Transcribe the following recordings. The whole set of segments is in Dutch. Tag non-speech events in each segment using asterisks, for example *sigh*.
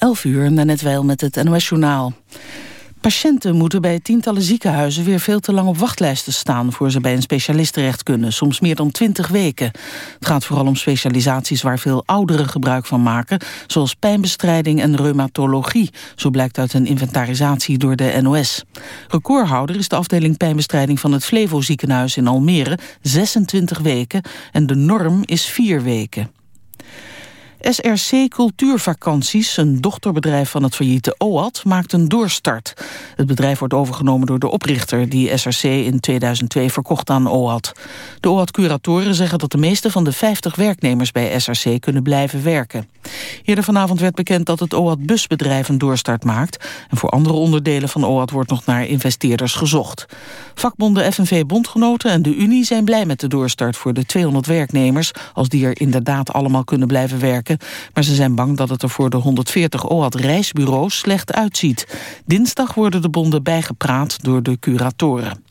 11 uur, net wel met het NOS-journaal. Patiënten moeten bij tientallen ziekenhuizen weer veel te lang op wachtlijsten staan... voor ze bij een specialist terecht kunnen, soms meer dan 20 weken. Het gaat vooral om specialisaties waar veel ouderen gebruik van maken... zoals pijnbestrijding en reumatologie, zo blijkt uit een inventarisatie door de NOS. Recordhouder is de afdeling pijnbestrijding van het Flevo ziekenhuis in Almere, 26 weken... en de norm is 4 weken. SRC Cultuurvakanties, een dochterbedrijf van het failliete OAT, maakt een doorstart. Het bedrijf wordt overgenomen door de oprichter die SRC in 2002 verkocht aan OAT. De OAT-curatoren zeggen dat de meeste van de 50 werknemers bij SRC kunnen blijven werken. Eerder vanavond werd bekend dat het OAT-busbedrijf een doorstart maakt. En voor andere onderdelen van OAT wordt nog naar investeerders gezocht. Vakbonden FNV Bondgenoten en de Unie zijn blij met de doorstart voor de 200 werknemers... als die er inderdaad allemaal kunnen blijven werken maar ze zijn bang dat het er voor de 140 OAD-reisbureaus slecht uitziet. Dinsdag worden de bonden bijgepraat door de curatoren.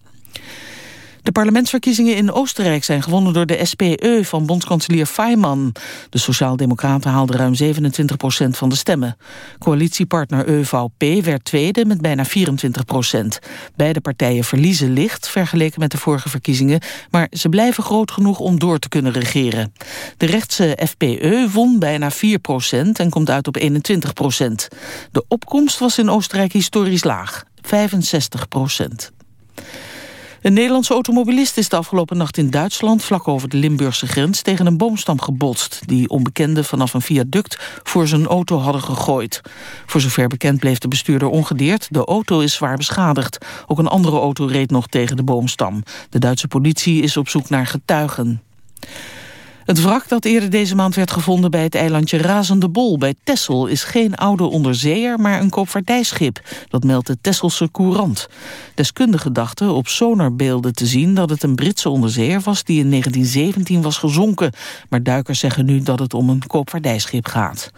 De parlementsverkiezingen in Oostenrijk zijn gewonnen door de SPE van bondskanselier Faymann. De Sociaaldemocraten haalden ruim 27 procent van de stemmen. Coalitiepartner EVP werd tweede met bijna 24 procent. Beide partijen verliezen licht vergeleken met de vorige verkiezingen... maar ze blijven groot genoeg om door te kunnen regeren. De rechtse FPE won bijna 4 procent en komt uit op 21 procent. De opkomst was in Oostenrijk historisch laag, 65 procent. Een Nederlandse automobilist is de afgelopen nacht in Duitsland... vlak over de Limburgse grens tegen een boomstam gebotst... die onbekenden vanaf een viaduct voor zijn auto hadden gegooid. Voor zover bekend bleef de bestuurder ongedeerd. De auto is zwaar beschadigd. Ook een andere auto reed nog tegen de boomstam. De Duitse politie is op zoek naar getuigen. Het wrak dat eerder deze maand werd gevonden bij het eilandje Razende Bol bij Tessel is geen oude onderzeeër, maar een koopvaardijschip. Dat meldt de Tesselse Courant. Deskundigen dachten op sonarbeelden te zien dat het een Britse onderzeeër was die in 1917 was gezonken. Maar duikers zeggen nu dat het om een koopvaardijschip gaat.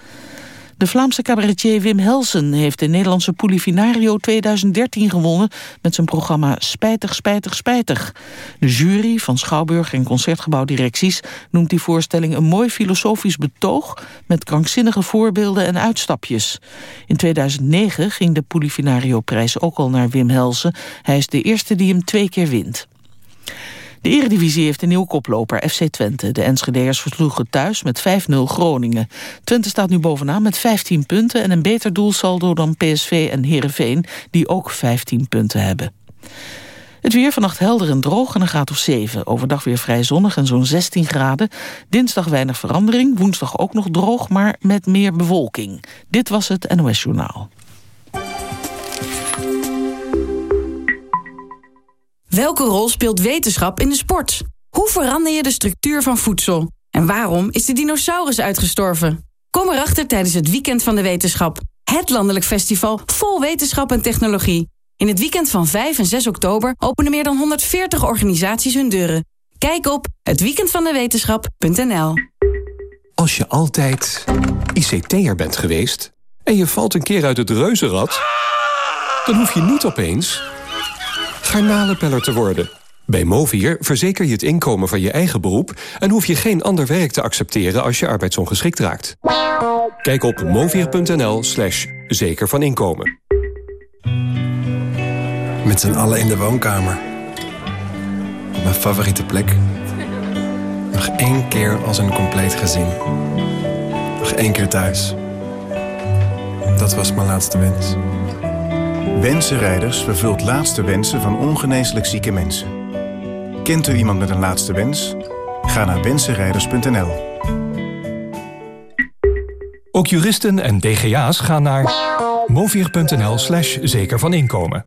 De Vlaamse cabaretier Wim Helsen heeft de Nederlandse Polifinario 2013 gewonnen met zijn programma Spijtig, Spijtig, Spijtig. De jury van Schouwburg en Concertgebouwdirecties noemt die voorstelling een mooi filosofisch betoog met krankzinnige voorbeelden en uitstapjes. In 2009 ging de Polifinario-prijs ook al naar Wim Helsen. Hij is de eerste die hem twee keer wint. De Eredivisie heeft een nieuwe koploper, FC Twente. De Enschedeers versloegen thuis met 5-0 Groningen. Twente staat nu bovenaan met 15 punten... en een beter doelsaldo dan PSV en Heerenveen... die ook 15 punten hebben. Het weer vannacht helder en droog en een graad of 7. Overdag weer vrij zonnig en zo'n 16 graden. Dinsdag weinig verandering. Woensdag ook nog droog, maar met meer bewolking. Dit was het NOS Journaal. Welke rol speelt wetenschap in de sport? Hoe verander je de structuur van voedsel? En waarom is de dinosaurus uitgestorven? Kom erachter tijdens het Weekend van de Wetenschap. Het landelijk festival vol wetenschap en technologie. In het weekend van 5 en 6 oktober openen meer dan 140 organisaties hun deuren. Kijk op hetweekendvandewetenschap.nl Als je altijd ICT'er bent geweest en je valt een keer uit het reuzenrad... dan hoef je niet opeens garnalenpeller te worden. Bij Movier verzeker je het inkomen van je eigen beroep... en hoef je geen ander werk te accepteren als je arbeidsongeschikt raakt. Kijk op movier.nl slash zeker van inkomen. Met z'n allen in de woonkamer. Op mijn favoriete plek. Nog één keer als een compleet gezin. Nog één keer thuis. Dat was mijn laatste wens. Wensenrijders vervult laatste wensen van ongeneeslijk zieke mensen. Kent u iemand met een laatste wens? Ga naar wensenrijders.nl. Ook juristen en DGA's gaan naar movier.nl slash zeker van inkomen.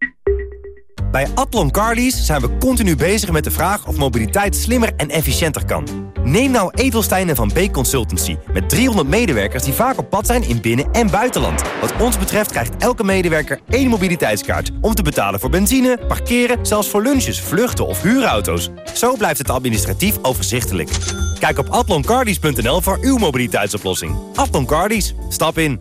Bij Atlon Carlies zijn we continu bezig met de vraag of mobiliteit slimmer en efficiënter kan. Neem nou Edelstein en Van Beek Consultancy. Met 300 medewerkers die vaak op pad zijn in binnen- en buitenland. Wat ons betreft krijgt elke medewerker één mobiliteitskaart. Om te betalen voor benzine, parkeren, zelfs voor lunches, vluchten of huurauto's. Zo blijft het administratief overzichtelijk. Kijk op atloncardies.nl voor uw mobiliteitsoplossing. Atlon Cardies, stap in.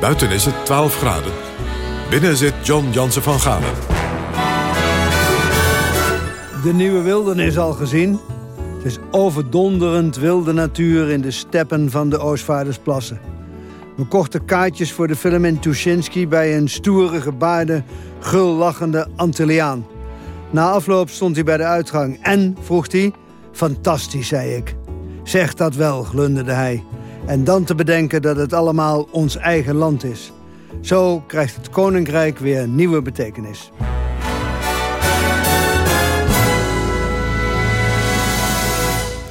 Buiten is het 12 graden. Binnen zit John Jansen van Galen. De nieuwe wildernis al gezien? Het is overdonderend wilde natuur in de steppen van de Oostvaardersplassen. We kochten kaartjes voor de film in Tuschinski bij een stoere, gebaarde, gullachende Antilliaan. Na afloop stond hij bij de uitgang en, vroeg hij, fantastisch, zei ik. Zeg dat wel, glunderde hij. En dan te bedenken dat het allemaal ons eigen land is. Zo krijgt het koninkrijk weer nieuwe betekenis.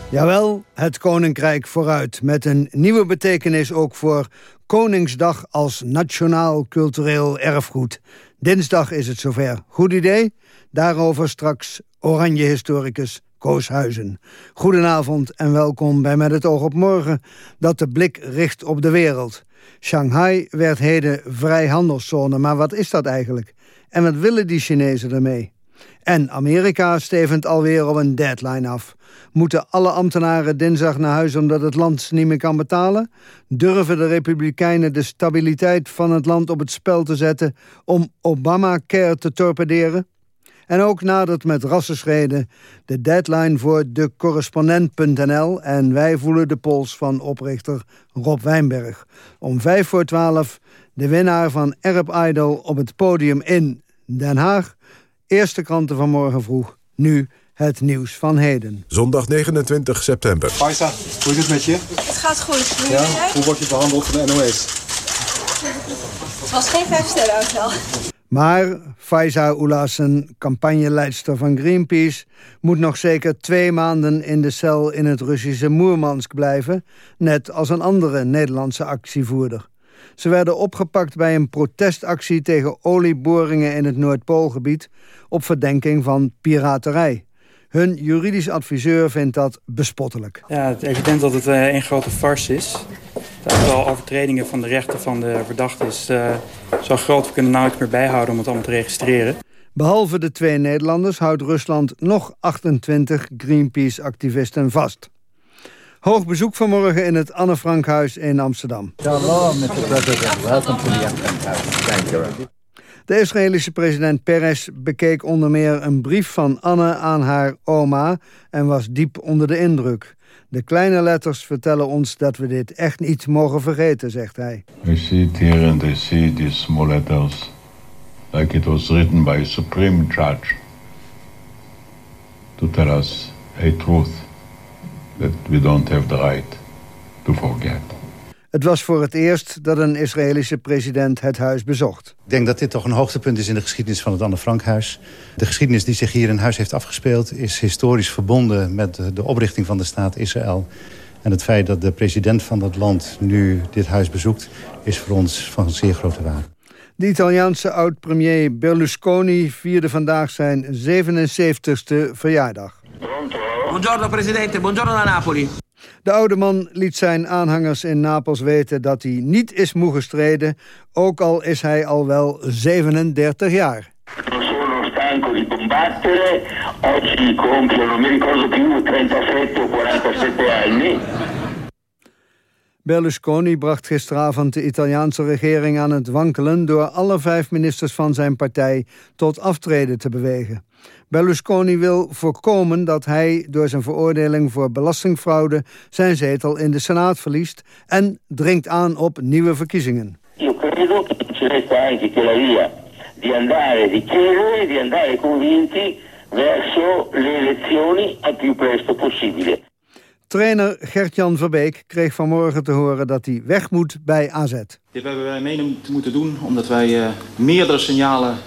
Jawel, het koninkrijk vooruit. Met een nieuwe betekenis ook voor Koningsdag als nationaal cultureel erfgoed. Dinsdag is het zover. Goed idee? Daarover straks Oranje-historicus Goedenavond en welkom bij Met het oog op morgen... dat de blik richt op de wereld. Shanghai werd heden vrijhandelszone, maar wat is dat eigenlijk? En wat willen die Chinezen ermee? En Amerika stevend alweer op een deadline af. Moeten alle ambtenaren dinsdag naar huis omdat het land niet meer kan betalen? Durven de Republikeinen de stabiliteit van het land op het spel te zetten om Obamacare te torpederen? En ook nadert met rassenschreden de deadline voor de correspondent.nl... en wij voelen de pols van oprichter Rob Wijnberg. Om vijf voor twaalf de winnaar van Erb Idol op het podium in Den Haag. Eerste kranten van morgen vroeg, nu het nieuws van heden. Zondag 29 september. Faisa, hoe is het met je? Het gaat goed. Hoe, ja? hoe word je behandeld van de NOS? Het was geen vijf sterren hotel. Maar Faiza Oelassen, campagneleidster van Greenpeace... moet nog zeker twee maanden in de cel in het Russische Moermansk blijven... net als een andere Nederlandse actievoerder. Ze werden opgepakt bij een protestactie tegen olieboringen in het Noordpoolgebied... op verdenking van piraterij. Hun juridisch adviseur vindt dat bespottelijk. Ja, het is evident dat het een grote farce is. Het overtredingen van de rechten van de verdachte is uh, zo groot... we kunnen nauwelijks meer bijhouden om het allemaal te registreren. Behalve de twee Nederlanders houdt Rusland nog 28 Greenpeace-activisten vast. Hoog bezoek vanmorgen in het Anne Frankhuis in Amsterdam. Shalom, Mr. President. Welcome to the Frankhuis. Thank you. De Israëlische president Peres bekeek onder meer een brief van Anne aan haar oma... en was diep onder de indruk. De kleine letters vertellen ons dat we dit echt niet mogen vergeten, zegt hij. I see it here and I see these small letters... like it was written by a supreme judge... to tell us a truth that we don't have the right to forget. Het was voor het eerst dat een Israëlische president het huis bezocht. Ik denk dat dit toch een hoogtepunt is in de geschiedenis van het Anne Frankhuis. De geschiedenis die zich hier in huis heeft afgespeeld... is historisch verbonden met de oprichting van de staat Israël. En het feit dat de president van dat land nu dit huis bezoekt... is voor ons van zeer grote waarde. De Italiaanse oud-premier Berlusconi vierde vandaag zijn 77ste verjaardag. Buongiorno presidente, buongiorno da Napoli. De oude man liet zijn aanhangers in Napels weten dat hij niet is moe gestreden, ook al is hij al wel 37 jaar. stanco di combattere, oggi compio, non mi ricordo più, 37 o 47 anni. Berlusconi bracht gisteravond de Italiaanse regering aan het wankelen... door alle vijf ministers van zijn partij tot aftreden te bewegen. Berlusconi wil voorkomen dat hij door zijn veroordeling voor belastingfraude zijn zetel in de Senaat verliest en dringt aan op nieuwe verkiezingen. Possibile. Trainer Gert-Jan Verbeek kreeg vanmorgen te horen dat hij weg moet bij AZ. Dit hebben wij mee moeten doen omdat wij uh, meerdere signalen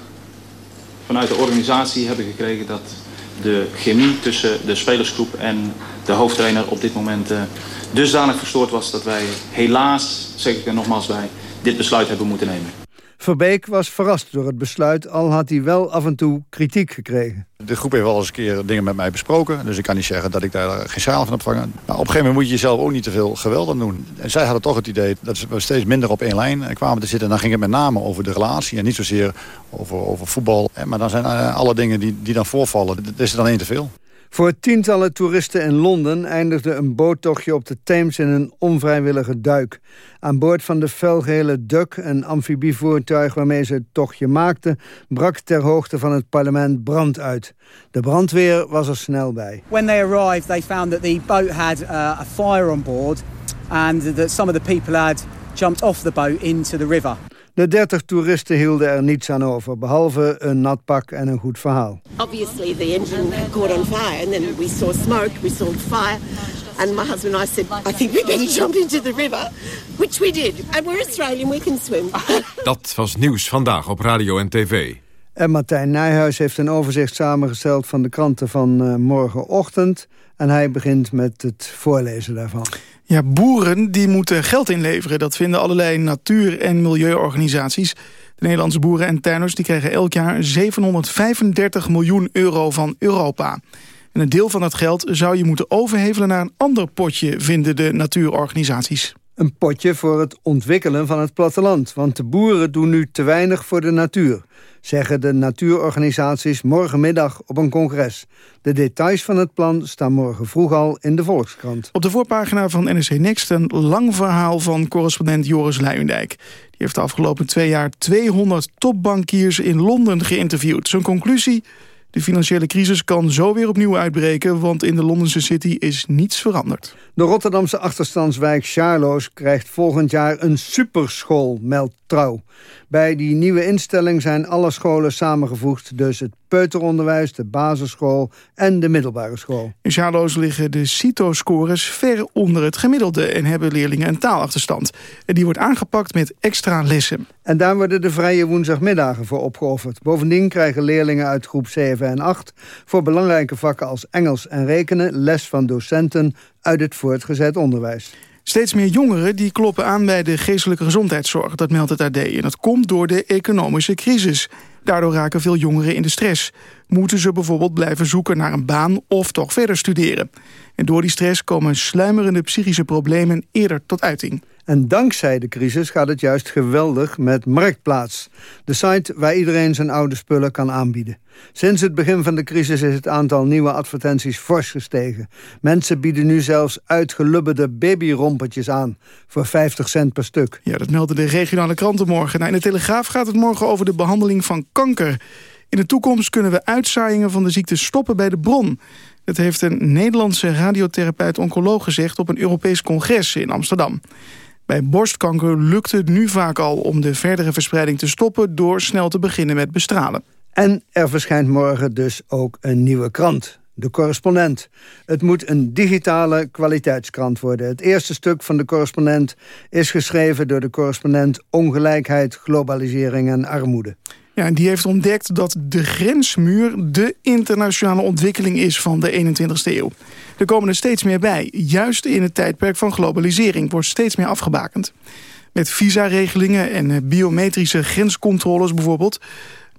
vanuit de organisatie hebben gekregen dat de chemie tussen de spelersgroep en de hoofdtrainer op dit moment uh, dusdanig verstoord was dat wij helaas, zeg ik er nogmaals bij, dit besluit hebben moeten nemen. Verbeek was verrast door het besluit, al had hij wel af en toe kritiek gekregen. De groep heeft wel eens een keer dingen met mij besproken. Dus ik kan niet zeggen dat ik daar geen schaal van heb. Maar op een gegeven moment moet je jezelf ook niet te veel geweld aan doen. En zij hadden toch het idee dat we steeds minder op één lijn kwamen te zitten. En dan ging het met name over de relatie en niet zozeer over, over voetbal. Maar dan zijn eh, alle dingen die, die dan voorvallen, dat is er dan één te veel. Voor tientallen toeristen in Londen eindigde een boottochtje op de Theems in een onvrijwillige duik. Aan boord van de felgele Duck, een amfibievoertuig waarmee ze het tochtje maakten, brak ter hoogte van het parlement brand uit. De brandweer was er snel bij. When they arrived, they found that the boat had uh, a fire on board and that some of the people had jumped off the boat into the river. De 30 toeristen hielden er niets aan over, behalve een nat pak en een goed verhaal. Obviously the engine had caught on fire and then we saw smoke, we saw fire. And my husband and I said, I think we better jump into the river, which we did. And we're Australian, we can swim. *laughs* Dat was nieuws vandaag op radio en tv. En Martijn Nijhuis heeft een overzicht samengesteld van de kranten van uh, morgenochtend. En hij begint met het voorlezen daarvan. Ja, boeren die moeten geld inleveren. Dat vinden allerlei natuur- en milieuorganisaties. De Nederlandse boeren en tuiners die krijgen elk jaar 735 miljoen euro van Europa. En een deel van dat geld zou je moeten overhevelen naar een ander potje, vinden de natuurorganisaties. Een potje voor het ontwikkelen van het platteland. Want de boeren doen nu te weinig voor de natuur zeggen de natuurorganisaties morgenmiddag op een congres. De details van het plan staan morgen vroeg al in de Volkskrant. Op de voorpagina van NRC Next een lang verhaal van correspondent Joris Luijendijk. Die heeft de afgelopen twee jaar 200 topbankiers in Londen geïnterviewd. Zijn conclusie... De financiële crisis kan zo weer opnieuw uitbreken... want in de Londense City is niets veranderd. De Rotterdamse achterstandswijk Charloes krijgt volgend jaar een superschool, meldt Trouw. Bij die nieuwe instelling zijn alle scholen samengevoegd. Dus het peuteronderwijs, de basisschool en de middelbare school. In Charloes liggen de CITO-scores ver onder het gemiddelde... en hebben leerlingen een taalachterstand. En die wordt aangepakt met extra lessen. En daar worden de vrije woensdagmiddagen voor opgeofferd. Bovendien krijgen leerlingen uit groep 7 en 8... voor belangrijke vakken als Engels en rekenen... les van docenten uit het voortgezet onderwijs. Steeds meer jongeren die kloppen aan bij de geestelijke gezondheidszorg. Dat meldt het AD. En dat komt door de economische crisis. Daardoor raken veel jongeren in de stress. Moeten ze bijvoorbeeld blijven zoeken naar een baan of toch verder studeren. En door die stress komen sluimerende psychische problemen eerder tot uiting. En dankzij de crisis gaat het juist geweldig met Marktplaats. De site waar iedereen zijn oude spullen kan aanbieden. Sinds het begin van de crisis is het aantal nieuwe advertenties fors gestegen. Mensen bieden nu zelfs uitgelubberde babyrompertjes aan... voor 50 cent per stuk. Ja, dat melden de regionale kranten morgen. Nou, in de Telegraaf gaat het morgen over de behandeling van kanker. In de toekomst kunnen we uitzaaiingen van de ziekte stoppen bij de bron. Dat heeft een Nederlandse radiotherapeut-oncoloog gezegd... op een Europees congres in Amsterdam. Bij borstkanker lukt het nu vaak al om de verdere verspreiding te stoppen... door snel te beginnen met bestralen. En er verschijnt morgen dus ook een nieuwe krant. De correspondent. Het moet een digitale kwaliteitskrant worden. Het eerste stuk van de correspondent is geschreven door de correspondent Ongelijkheid, Globalisering en Armoede. Ja, en die heeft ontdekt dat de grensmuur de internationale ontwikkeling is van de 21ste eeuw. Er komen er steeds meer bij. Juist in het tijdperk van globalisering wordt steeds meer afgebakend. Met visaregelingen en biometrische grenscontroles bijvoorbeeld.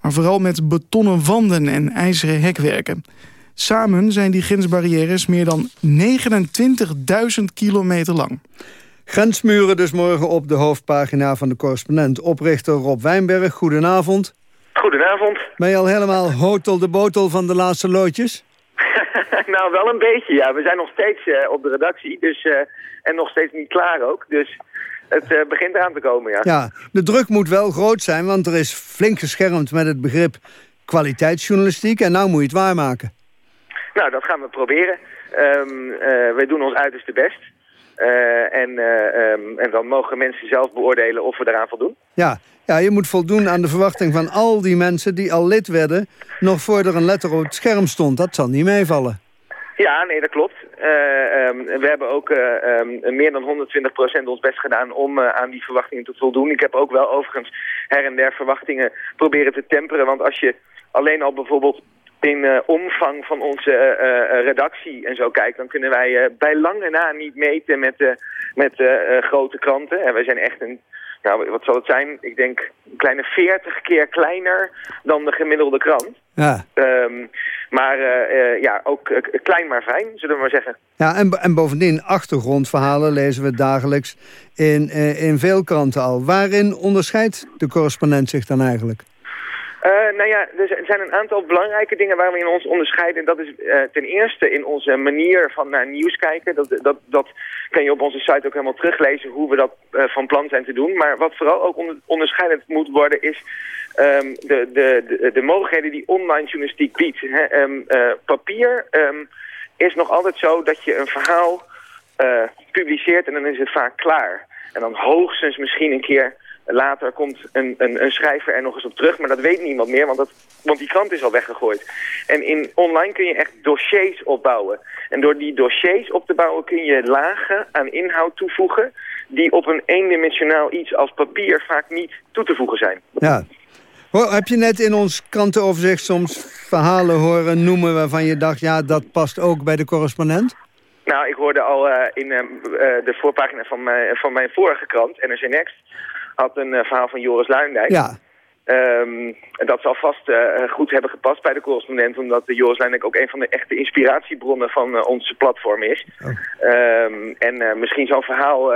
Maar vooral met betonnen wanden en ijzeren hekwerken. Samen zijn die grensbarrières meer dan 29.000 kilometer lang. Grensmuren dus morgen op de hoofdpagina van de correspondent. Oprichter Rob Wijnberg, goedenavond. Goedenavond. Ben je al helemaal hotel de botel van de laatste loodjes? *laughs* nou, wel een beetje, ja. We zijn nog steeds uh, op de redactie dus, uh, en nog steeds niet klaar ook. Dus het uh, begint eraan te komen, ja. Ja, de druk moet wel groot zijn, want er is flink geschermd met het begrip kwaliteitsjournalistiek. En nou moet je het waarmaken. Nou, dat gaan we proberen. Um, wij doen ons uiterste best. En, um, en dan mogen mensen zelf beoordelen of we daaraan voldoen. Ja, ja, je moet voldoen aan de verwachting van al die mensen die al lid werden... nog voor er een letter op het scherm stond. Dat zal niet meevallen. Ja, nee, dat klopt. Uh, um, we hebben ook um, meer dan 120% ons best gedaan om aan die verwachtingen te voldoen. Ik heb ook wel overigens her en der verwachtingen proberen te temperen. Want als je alleen al bijvoorbeeld in omvang van onze redactie en zo kijkt, dan kunnen wij bij lange na niet meten met, met grote kranten. En wij zijn echt een nou, wat zal het zijn? Ik denk een kleine 40 keer kleiner dan de gemiddelde krant. Ja. Ehm, maar eh, eh, ja, ook eh, klein maar fijn, zullen we maar zeggen. Ja, en, en bovendien, achtergrondverhalen lezen we dagelijks in, in veel kranten al. Waarin onderscheidt de correspondent zich dan eigenlijk? Eh, nou ja, er zijn- een aantal belangrijke dingen waar we in ons onderscheiden. Dat is eh, ten eerste in onze manier van naar nieuws kijken. Dat, dat, dat kan je op onze site ook helemaal teruglezen hoe we dat eh, van plan zijn te doen. Maar wat vooral ook onder- onderscheidend moet worden is ehm, de, de, de, de mogelijkheden die online journalistiek biedt. Hè. Ehm, eh, papier ehm, is nog altijd zo dat je een verhaal publiceert en dan is het vaak klaar. En dan hoogstens misschien een keer later komt een, een, een schrijver er nog eens op terug. Maar dat weet niemand meer, want, dat, want die krant is al weggegooid. En in online kun je echt dossiers opbouwen. En door die dossiers op te bouwen kun je lagen aan inhoud toevoegen... die op een eendimensionaal iets als papier vaak niet toe te voegen zijn. Ja. Hoor, heb je net in ons krantenoverzicht soms verhalen horen noemen... waarvan je dacht, ja, dat past ook bij de correspondent? Nou, ik hoorde al eh, in eh, eh, de voorpagina van mijn, van mijn vorige krant, NRC Next... had een eh, verhaal van Joris Luindijk. Ja. Ehm, en dat zal vast eh, goed hebben gepast bij de correspondent... omdat de Joris Luindijk ook een van de echte inspiratiebronnen van eh, onze platform is. Ehm, en misschien zo'n verhaal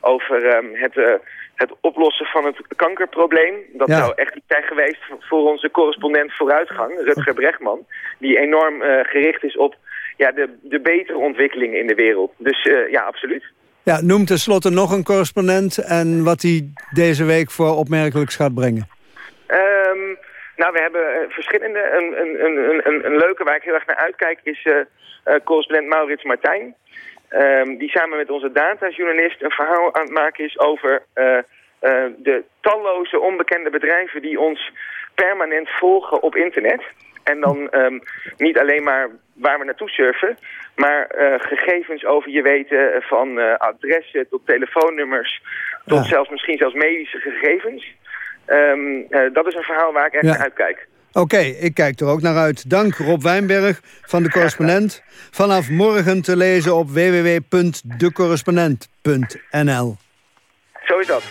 over ehm, het, het oplossen van het kankerprobleem. Dat Ja. zou echt iets zijn geweest voor onze correspondent vooruitgang, Rutger Brechtman. Die enorm gericht is op ja, de, de betere ontwikkelingen in de wereld. Dus ja, absoluut. Ja, noem tenslotte nog een correspondent... en wat hij deze week voor opmerkelijks gaat brengen. Ehm, nou, we hebben eh, verschillende. Een, een, een, een, leuke waar ik heel erg naar uitkijk is eh, eh, correspondent Maurits Martijn. Ehm, die samen met onze datajournalist een verhaal aan het maken is over de talloze onbekende bedrijven die ons permanent volgen op internet. En dan ehm, niet alleen maar waar we naartoe surfen, maar eh, gegevens over je weten van eh, adressen tot telefoonnummers, tot Ja. zelfs misschien zelfs medische gegevens. Ehm, eh, dat is een verhaal waar ik echt Ja. naar uitkijk. Oké, ik kijk er ook naar uit. Dank Rob Wijnberg van De Correspondent. Vanaf morgen te lezen op www.decorrespondent.nl. Zo is dat.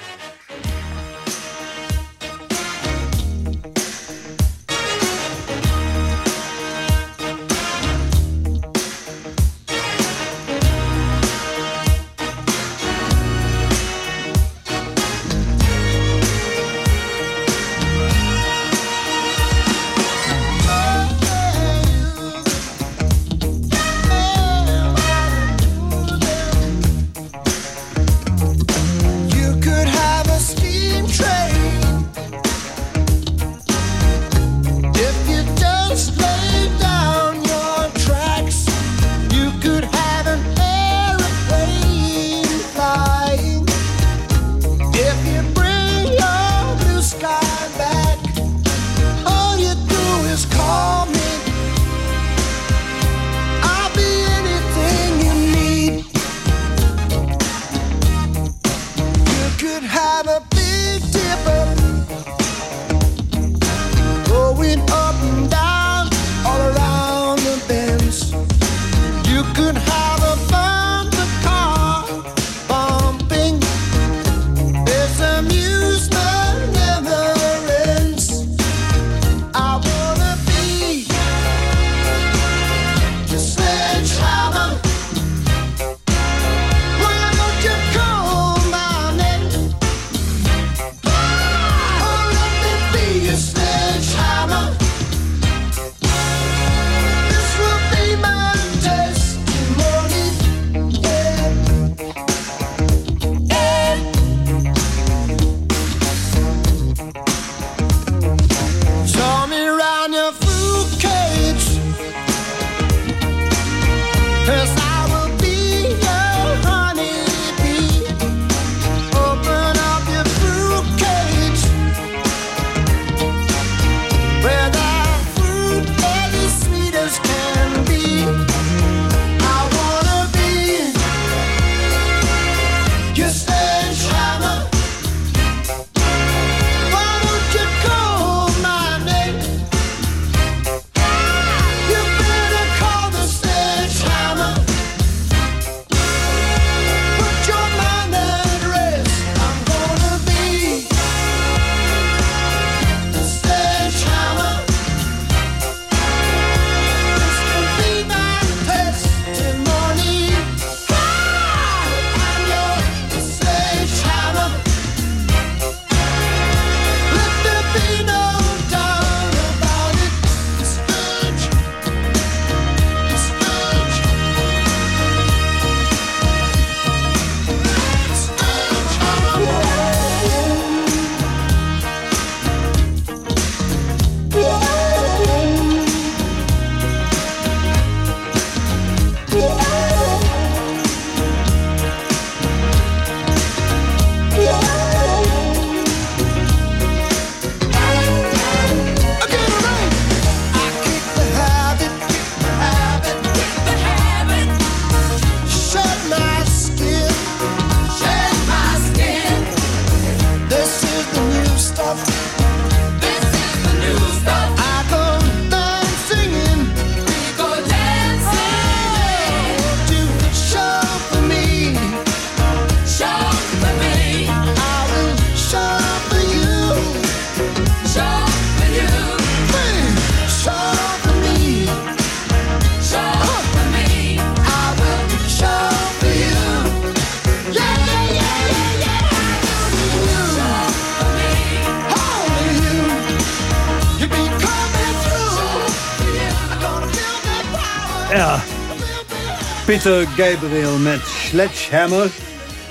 Peter Gabriel met Sledgehammer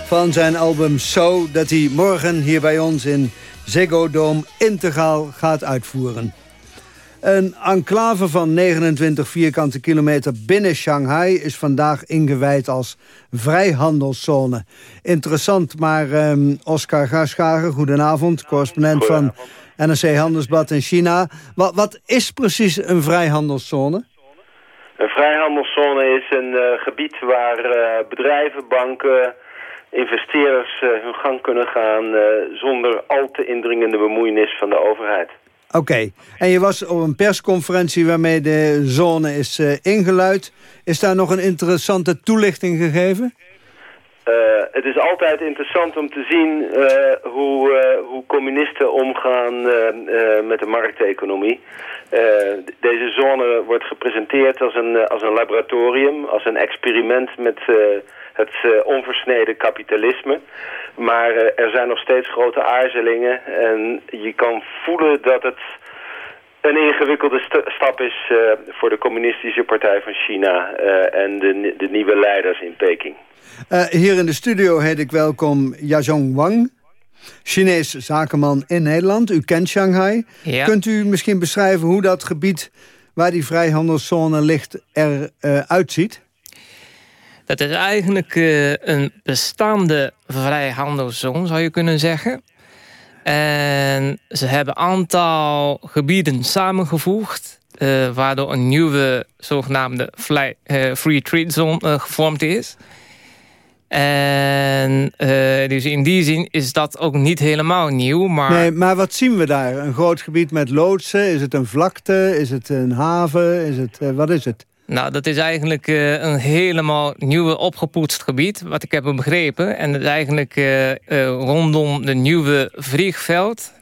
van zijn album So... dat hij morgen hier bij ons in Ziggo Dome integraal gaat uitvoeren. Een enclave van 29 vierkante kilometer binnen Shanghai... is vandaag ingewijd als vrijhandelszone. Interessant, maar um, Oscar Garschagen, goedenavond. Correspondent van NRC Handelsblad in China. Wat, wat is precies een vrijhandelszone? Een vrijhandelszone is een uh, gebied waar uh, bedrijven, banken, investeerders uh, hun gang kunnen gaan... zonder al te indringende bemoeienis van de overheid. Oké, en je was op een persconferentie waarmee de zone is ingeluid. Is daar nog een interessante toelichting gegeven? Uh, het is altijd interessant om te zien uh, hoe, uh, hoe communisten omgaan met de markteconomie. Deze zone wordt gepresenteerd als een, als een laboratorium, als een experiment met het onversneden kapitalisme. Maar er zijn nog steeds grote aarzelingen en je kan voelen dat het een ingewikkelde st stap is voor de communistische partij van China en de, de nieuwe leiders in Peking. Hier in de studio heet ik welkom Yazong Wang. Chinees zakenman in Nederland. U kent Shanghai. Ja. Kunt u misschien beschrijven hoe dat gebied... waar die vrijhandelszone ligt eruit uh, uitziet? Dat is eigenlijk uh, een bestaande vrijhandelszone, zou je kunnen zeggen. En ze hebben een aantal gebieden samengevoegd... Uh, waardoor een nieuwe zogenaamde fly, uh, free trade zone gevormd is. En dus in die zin is dat ook niet helemaal nieuw. Maar... Nee, maar wat zien we daar? Een groot gebied met loodsen? Is het een vlakte? Is het een haven? Is het, wat is het? Nou, dat is eigenlijk uh, een helemaal nieuwe opgepoetst gebied, wat ik heb begrepen. En dat is eigenlijk rondom de nieuwe vliegveld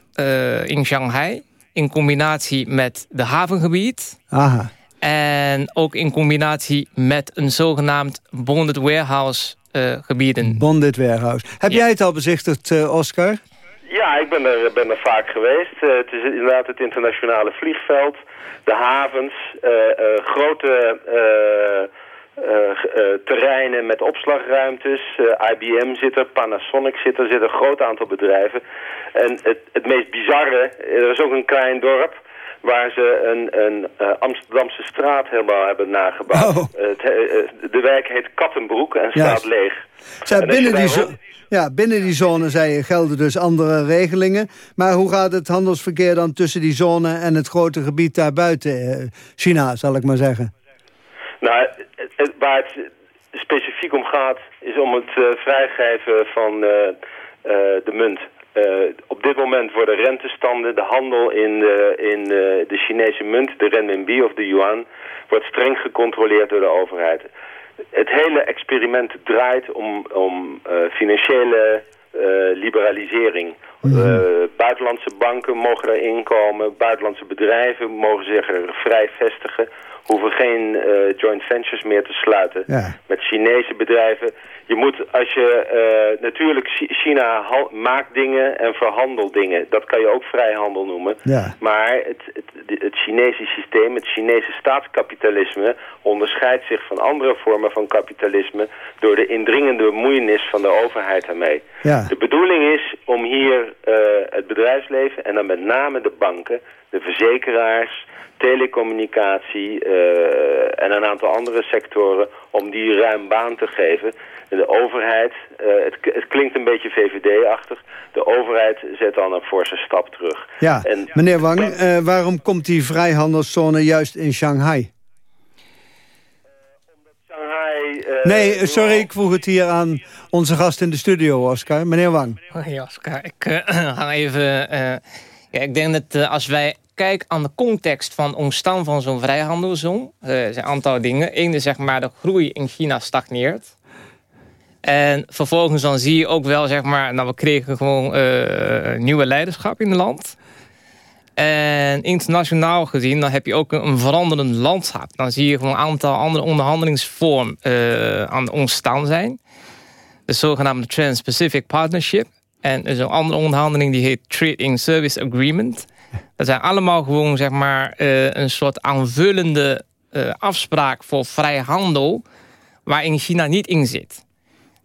in Shanghai. In combinatie met de havengebied. Aha. En ook in combinatie met een zogenaamd bonded warehouse gebieden. Bonded warehouse. Heb Ja. jij het al bezichtigd, Oscar? Ja, ik ben er, ben er vaak geweest. Eh, het is inderdaad het internationale vliegveld, de havens, eh, eh, grote eh, eh, eh, terreinen met opslagruimtes. Eh, IBM zit er, Panasonic zit er, zit er een groot aantal bedrijven. En het, het meest bizarre, er is ook een klein dorp waar ze een, een eh, Amsterdamse straat helemaal hebben nagebouwd. Het, he- eh, de wijk heet Kattenbroek en staat leeg. Zij, binnen, die zo ja, binnen die zone zei je, gelden dus andere regelingen. Maar hoe gaat het handelsverkeer dan tussen die zone en het grote gebied daarbuiten? eh, China, zal ik maar zeggen. Nou, het, het- waar het specifiek om gaat is om het eh, vrijgeven van eh, eh, de munt. Eh, op dit moment worden rentestanden, de handel in, de, in de Chinese munt, de renminbi of de yuan, wordt streng gecontroleerd door de overheid. Het hele experiment draait om, om eh, financiële eh, liberalisering. Eh, buitenlandse banken mogen erin komen, buitenlandse bedrijven mogen zich er vrij vestigen, hoeven geen eh, joint ventures meer te sluiten Ja. met Chinese bedrijven. Je moet, als je, eh, natuurlijk, Chi- China maakt dingen en verhandelt dingen. Dat kan je ook vrijhandel noemen. Ja. Maar het, het, het Chinese systeem, het Chinese staatskapitalisme... onderscheidt zich van andere vormen van kapitalisme... door de indringende bemoeienis van de overheid daarmee. Ja. De bedoeling is om hier eh, het bedrijfsleven... en dan met name de banken, de verzekeraars telecommunicatie eh, en een aantal andere sectoren om die ruim baan te geven. En de overheid, eh, het, het klinkt een beetje VVD-achtig, de overheid zet dan een forse stap terug. Ja, En- meneer Wang, eh, waarom komt die vrijhandelszone juist in Shanghai? Shanghai... eh, Nee, sorry, ik vroeg het hier aan onze gast in de studio, Oscar. Meneer Wang. Hoi Oscar, ik *clears throat* ga even... eh, ja, ik denk dat eh, als wij kijken aan de context van ontstaan van zo'n vrijhandelzone... eh, zijn een aantal dingen. Eén is zeg maar de groei in China stagneert. En vervolgens dan zie je ook wel, zeg maar... Nou, we kregen gewoon eh, nieuwe leiderschap in het land. En internationaal gezien, dan heb je ook een, veranderend landschap. Dan zie je gewoon een aantal andere onderhandelingsvormen eh, aan ontstaan zijn. De zogenaamde Trans-Pacific Partnership. En er is een andere onderhandeling die heet Trading Service Agreement. Dat zijn allemaal gewoon zeg maar, eh, een soort aanvullende uh, afspraak voor vrijhandel waarin China niet in zit.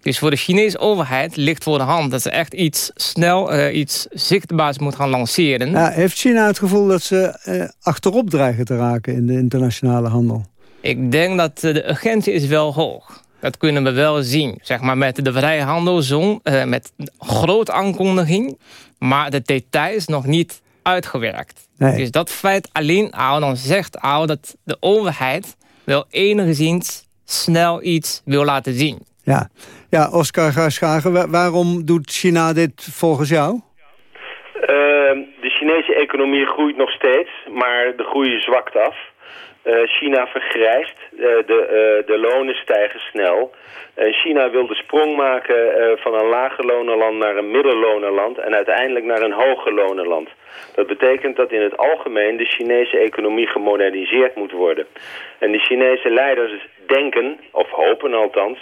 Dus voor de Chinese overheid ligt voor de hand dat ze echt iets snel, uh, iets zichtbaars moet gaan lanceren. Ja, heeft China het gevoel dat ze uh, achterop dreigen te raken in de internationale handel? Ik denk dat de urgentie is wel hoog. Dat kunnen we wel zien. Zeg maar met de vrijhandelzone, uh, met grote aankondiging. Maar de details nog niet uitgewerkt. Nee. Dus dat feit alleen al, dan zegt al dat de overheid wel enigszins snel iets wil laten zien. Ja, ja Oscar Garschagen, waarom doet China dit volgens jou? Uh, de Chinese economie groeit nog steeds, maar de groei zwakt af. Uh, China vergrijst, uh, de, de lonen stijgen snel. China wil de sprong maken van een lage lonenland naar een middellonenland en uiteindelijk naar een hoge lonenland. Dat betekent dat in het algemeen de Chinese economie gemoderniseerd moet worden. En de Chinese leiders denken, of hopen althans,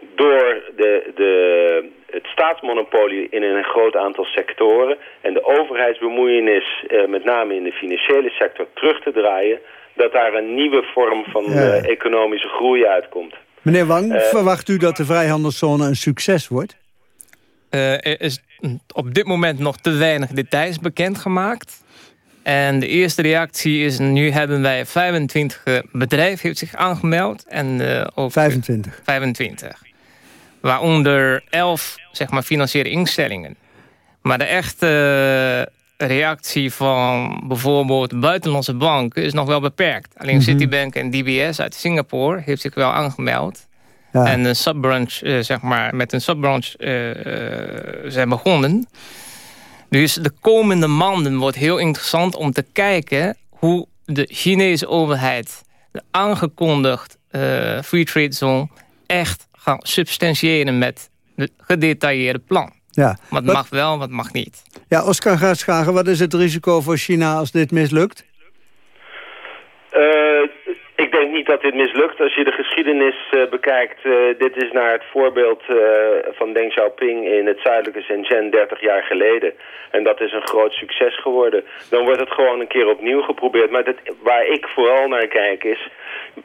door de, de, het staatsmonopolie in een groot aantal sectoren en de overheidsbemoeienis, eh, met name in de financiële sector, terug te draaien, dat daar een nieuwe vorm van ja. uh, economische groei uitkomt. Meneer Wang, uh, verwacht u dat de vrijhandelszone een succes wordt? er is op dit moment nog te weinig details bekendgemaakt. En de eerste reactie is, nu hebben wij 25 bedrijven heeft zich aangemeld. En, uh, ook 25? 25. Waaronder 11 zeg maar, financiële instellingen. Maar de echte reactie van bijvoorbeeld buitenlandse banken is nog wel beperkt. Alleen mm -hmm. Citibank en DBS uit Singapore heeft zich wel aangemeld. Ja. En een subbranch, uh, zeg maar, met een subbranch uh, zijn begonnen. Dus de komende maanden wordt heel interessant om te kijken... hoe de Chinese overheid de aangekondigd free trade zone... echt gaan substantiëren met het gedetailleerde plan. Ja. Wat, wat mag wel, wat mag niet. Ja, Oscar Gaatschagen, wat is het risico voor China als dit mislukt? Uh, ik denk niet dat dit mislukt. Als je de geschiedenis uh, bekijkt, uh, dit is naar het voorbeeld van Deng Xiaoping in het zuidelijke Shenzhen 30 jaar geleden. En dat is een groot succes geworden. Dan wordt het gewoon een keer opnieuw geprobeerd. Maar dat, waar ik vooral naar kijk is,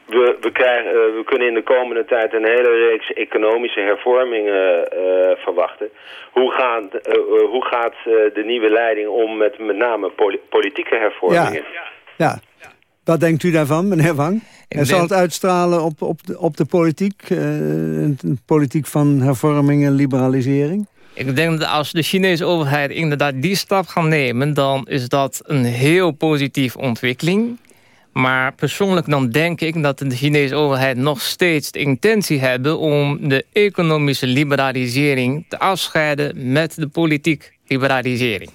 we, we, krijgen, we kunnen in de komende tijd een hele reeks economische hervormingen verwachten. Hoe gaat, hoe gaat de nieuwe leiding om met met name poli politieke hervormingen? Ja. ja. Wat denkt u daarvan, meneer Wang? En zal het uitstralen op, op, de, op de politiek? Uh, een politiek van hervorming en liberalisering? Ik denk dat als de Chinese overheid inderdaad die stap gaat nemen... dan is dat een heel positieve ontwikkeling. Maar persoonlijk dan denk ik dat de Chinese overheid nog steeds de intentie hebben... om de economische liberalisering te afscheiden met de politiek liberalisering.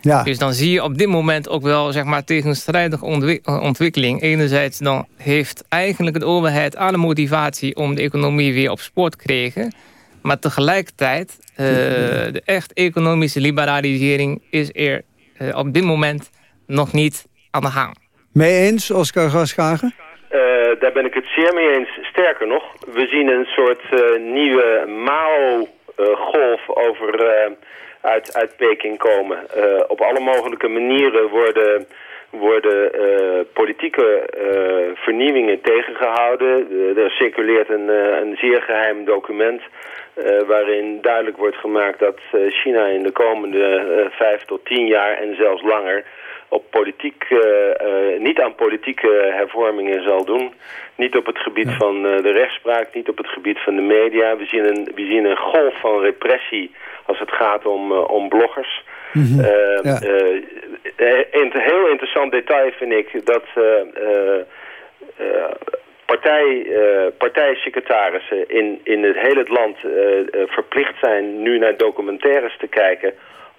Ja. Dus dan zie je op dit moment ook wel zeg maar, tegenstrijdige ontwik ontwikkeling. Enerzijds dan heeft eigenlijk de overheid alle motivatie om de economie weer op spoor te krijgen. Maar tegelijkertijd, uh, de echt economische liberalisering is er uh, op dit moment nog niet aan de gang. Mee eens, Oscar Gaschagen? Uh, daar ben ik het zeer mee eens. Sterker nog, we zien een soort nieuwe Mao-golf over uit, uit Peking komen. Op alle mogelijke manieren worden, worden politieke uh, vernieuwingen tegengehouden. er circuleert een, een zeer geheim document waarin duidelijk wordt gemaakt dat China in de komende vijf tot tien jaar en zelfs langer op politiek, niet aan politieke hervormingen zal doen. Niet op het gebied van de rechtspraak, niet op het gebied van de media. We zien een, we zien een golf van repressie als het gaat om, om bloggers. Mm -hmm. uh, ja. uh, een heel interessant detail vind ik dat partij, partijsecretarissen in, in het hele land verplicht zijn nu naar documentaires te kijken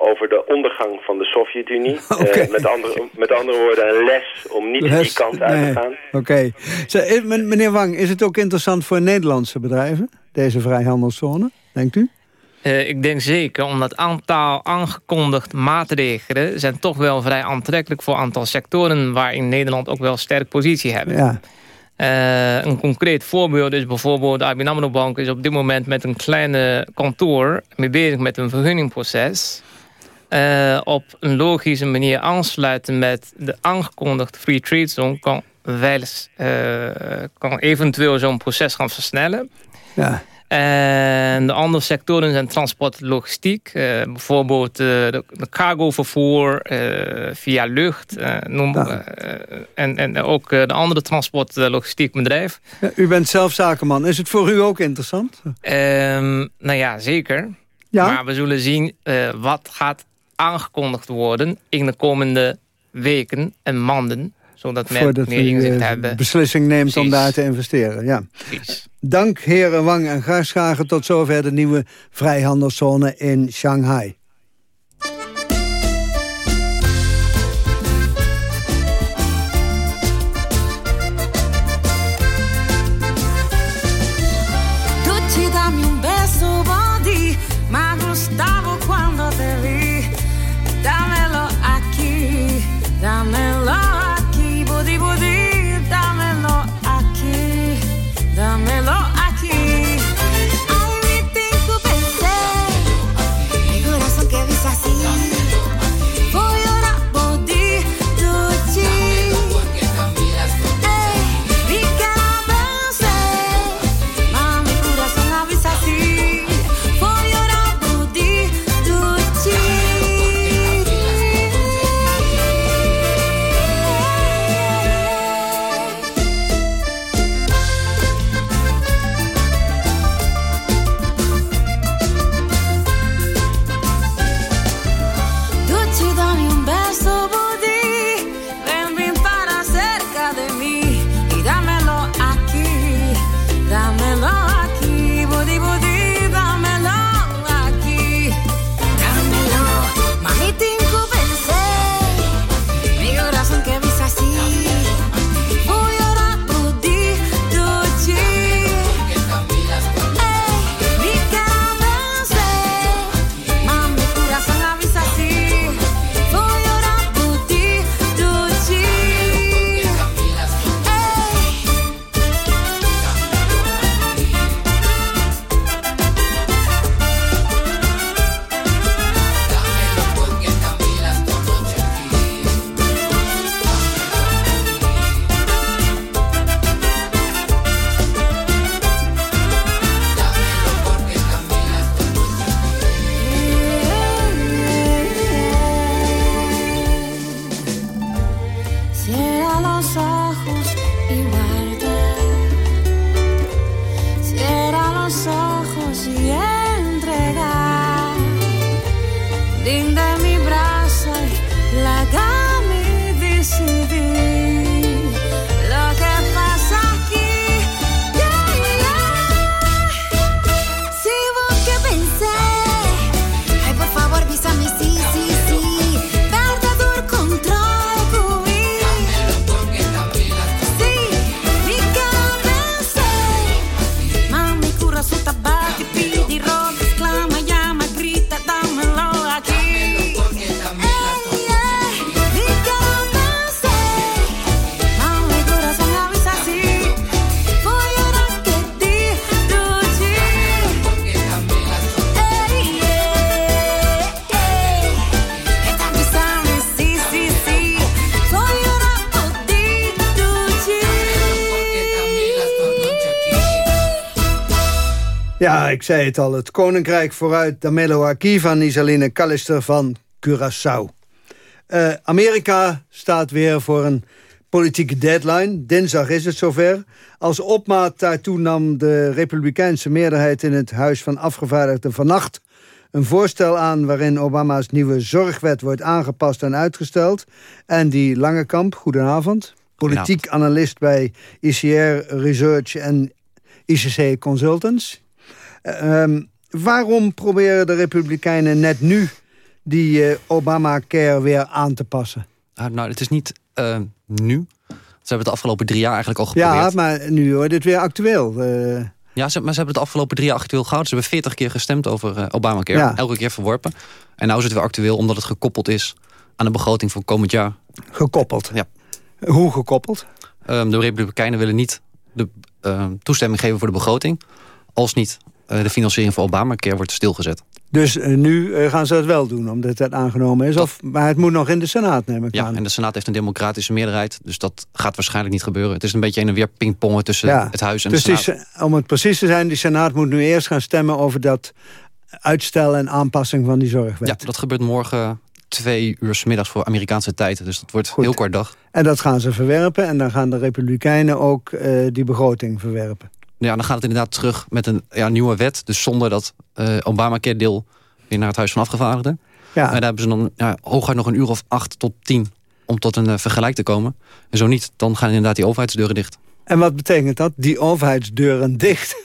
over de ondergang van de Sovjet-Unie. *laughs* Okay. Uh, met, andere, met andere woorden, een les om niet les, die kant uit nee. te gaan. Oké. Okay. Meneer Wang, is het ook interessant voor Nederlandse bedrijven, deze vrijhandelszone, denkt u? Uh, ik denk zeker, omdat het aantal aangekondigd maatregelen... zijn toch wel vrij aantrekkelijk voor een aantal sectoren... waarin Nederland ook wel sterk positie hebben. Ja. Uh, een concreet voorbeeld is bijvoorbeeld... de ABN AMRO Bank is op dit moment met een kleine kantoor... mee bezig met een vergunningproces... Uh, op een logische manier aansluiten met de aangekondigde free trade zone... kan wel eens, kan eventueel zo'n proces gaan versnellen. Ja. En de andere sectoren zijn transport en logistiek. Uh, bijvoorbeeld uh, de, de cargovervoer uh, via lucht. Noem, en, en ook de andere transport en logistiek bedrijf. Ja, u bent zelf zakenman. Is het voor u ook interessant? Um, nou ja, zeker. Ja? Maar we zullen zien wat gaat aangekondigd worden... in de komende weken en maanden zodat men Voordat meer inzicht hebben. beslissing neemt om daar te investeren. Ja. Precies. Dank heren Wang en Garschagen. Tot zover de nieuwe vrijhandelszone in Shanghai. Ik zei het al. Het Koninkrijk vooruit. Damelo Aki van Isaline Callister van Curaçao. Uh, Amerika staat weer voor een politieke deadline. Dinsdag is het zover. Als opmaat daartoe nam de republikeinse meerderheid... in het Huis van Afgevaardigden vannacht een voorstel aan... waarin Obama's nieuwe zorgwet wordt aangepast en uitgesteld. En die Langekamp, goedenavond. Politiek analist bij ICR Research en ICC Consultants. Uh, waarom proberen de Republikeinen net nu die uh, Obamacare weer aan te passen? Uh, nou, het is niet uh, nu. Ze hebben het de afgelopen drie jaar eigenlijk al geprobeerd. Ja, maar nu wordt het weer actueel. Ja, ze, maar ze hebben het de afgelopen drie jaar actueel gehouden. Ze hebben veertig keer gestemd over Obamacare. Ja. Elke keer verworpen. En nu is het weer actueel omdat het gekoppeld is aan de begroting voor komend jaar. Gekoppeld? Ja. Hoe gekoppeld? Um, de Republikeinen willen niet de uh, toestemming geven voor de begroting... als niet de financiering voor Obamacare wordt stilgezet. Dus uh, nu uh, gaan ze het wel doen, omdat het aangenomen is. Of, maar het moet nog in de Senaat, neem ik ja, aan. en de Senaat heeft een democratische meerderheid. Dus dat gaat waarschijnlijk niet gebeuren. Het is een beetje een en weer pingpongen tussen ja. het huis en dus de Senaat. Die, om het precies te zijn, die Senaat moet nu eerst gaan stemmen... over dat uitstel en aanpassing van die zorgwet. Ja, dat gebeurt morgen twee uur s middags voor Amerikaanse tijd. Dus dat wordt Goed. heel kort dag. En dat gaan ze verwerpen. En dan gaan de Republikeinen ook uh, die begroting verwerpen. Ja, dan gaat het inderdaad terug met een ja, nieuwe wet. Dus zonder dat uh, Obamacare deel weer naar het Huis van Afgevaardigden. Ja. En daar hebben ze dan ja, hooguit nog een uur of acht tot tien... om tot een uh, vergelijk te komen. En zo niet, dan gaan inderdaad die overheidsdeuren dicht. En wat betekent dat, die overheidsdeuren dicht?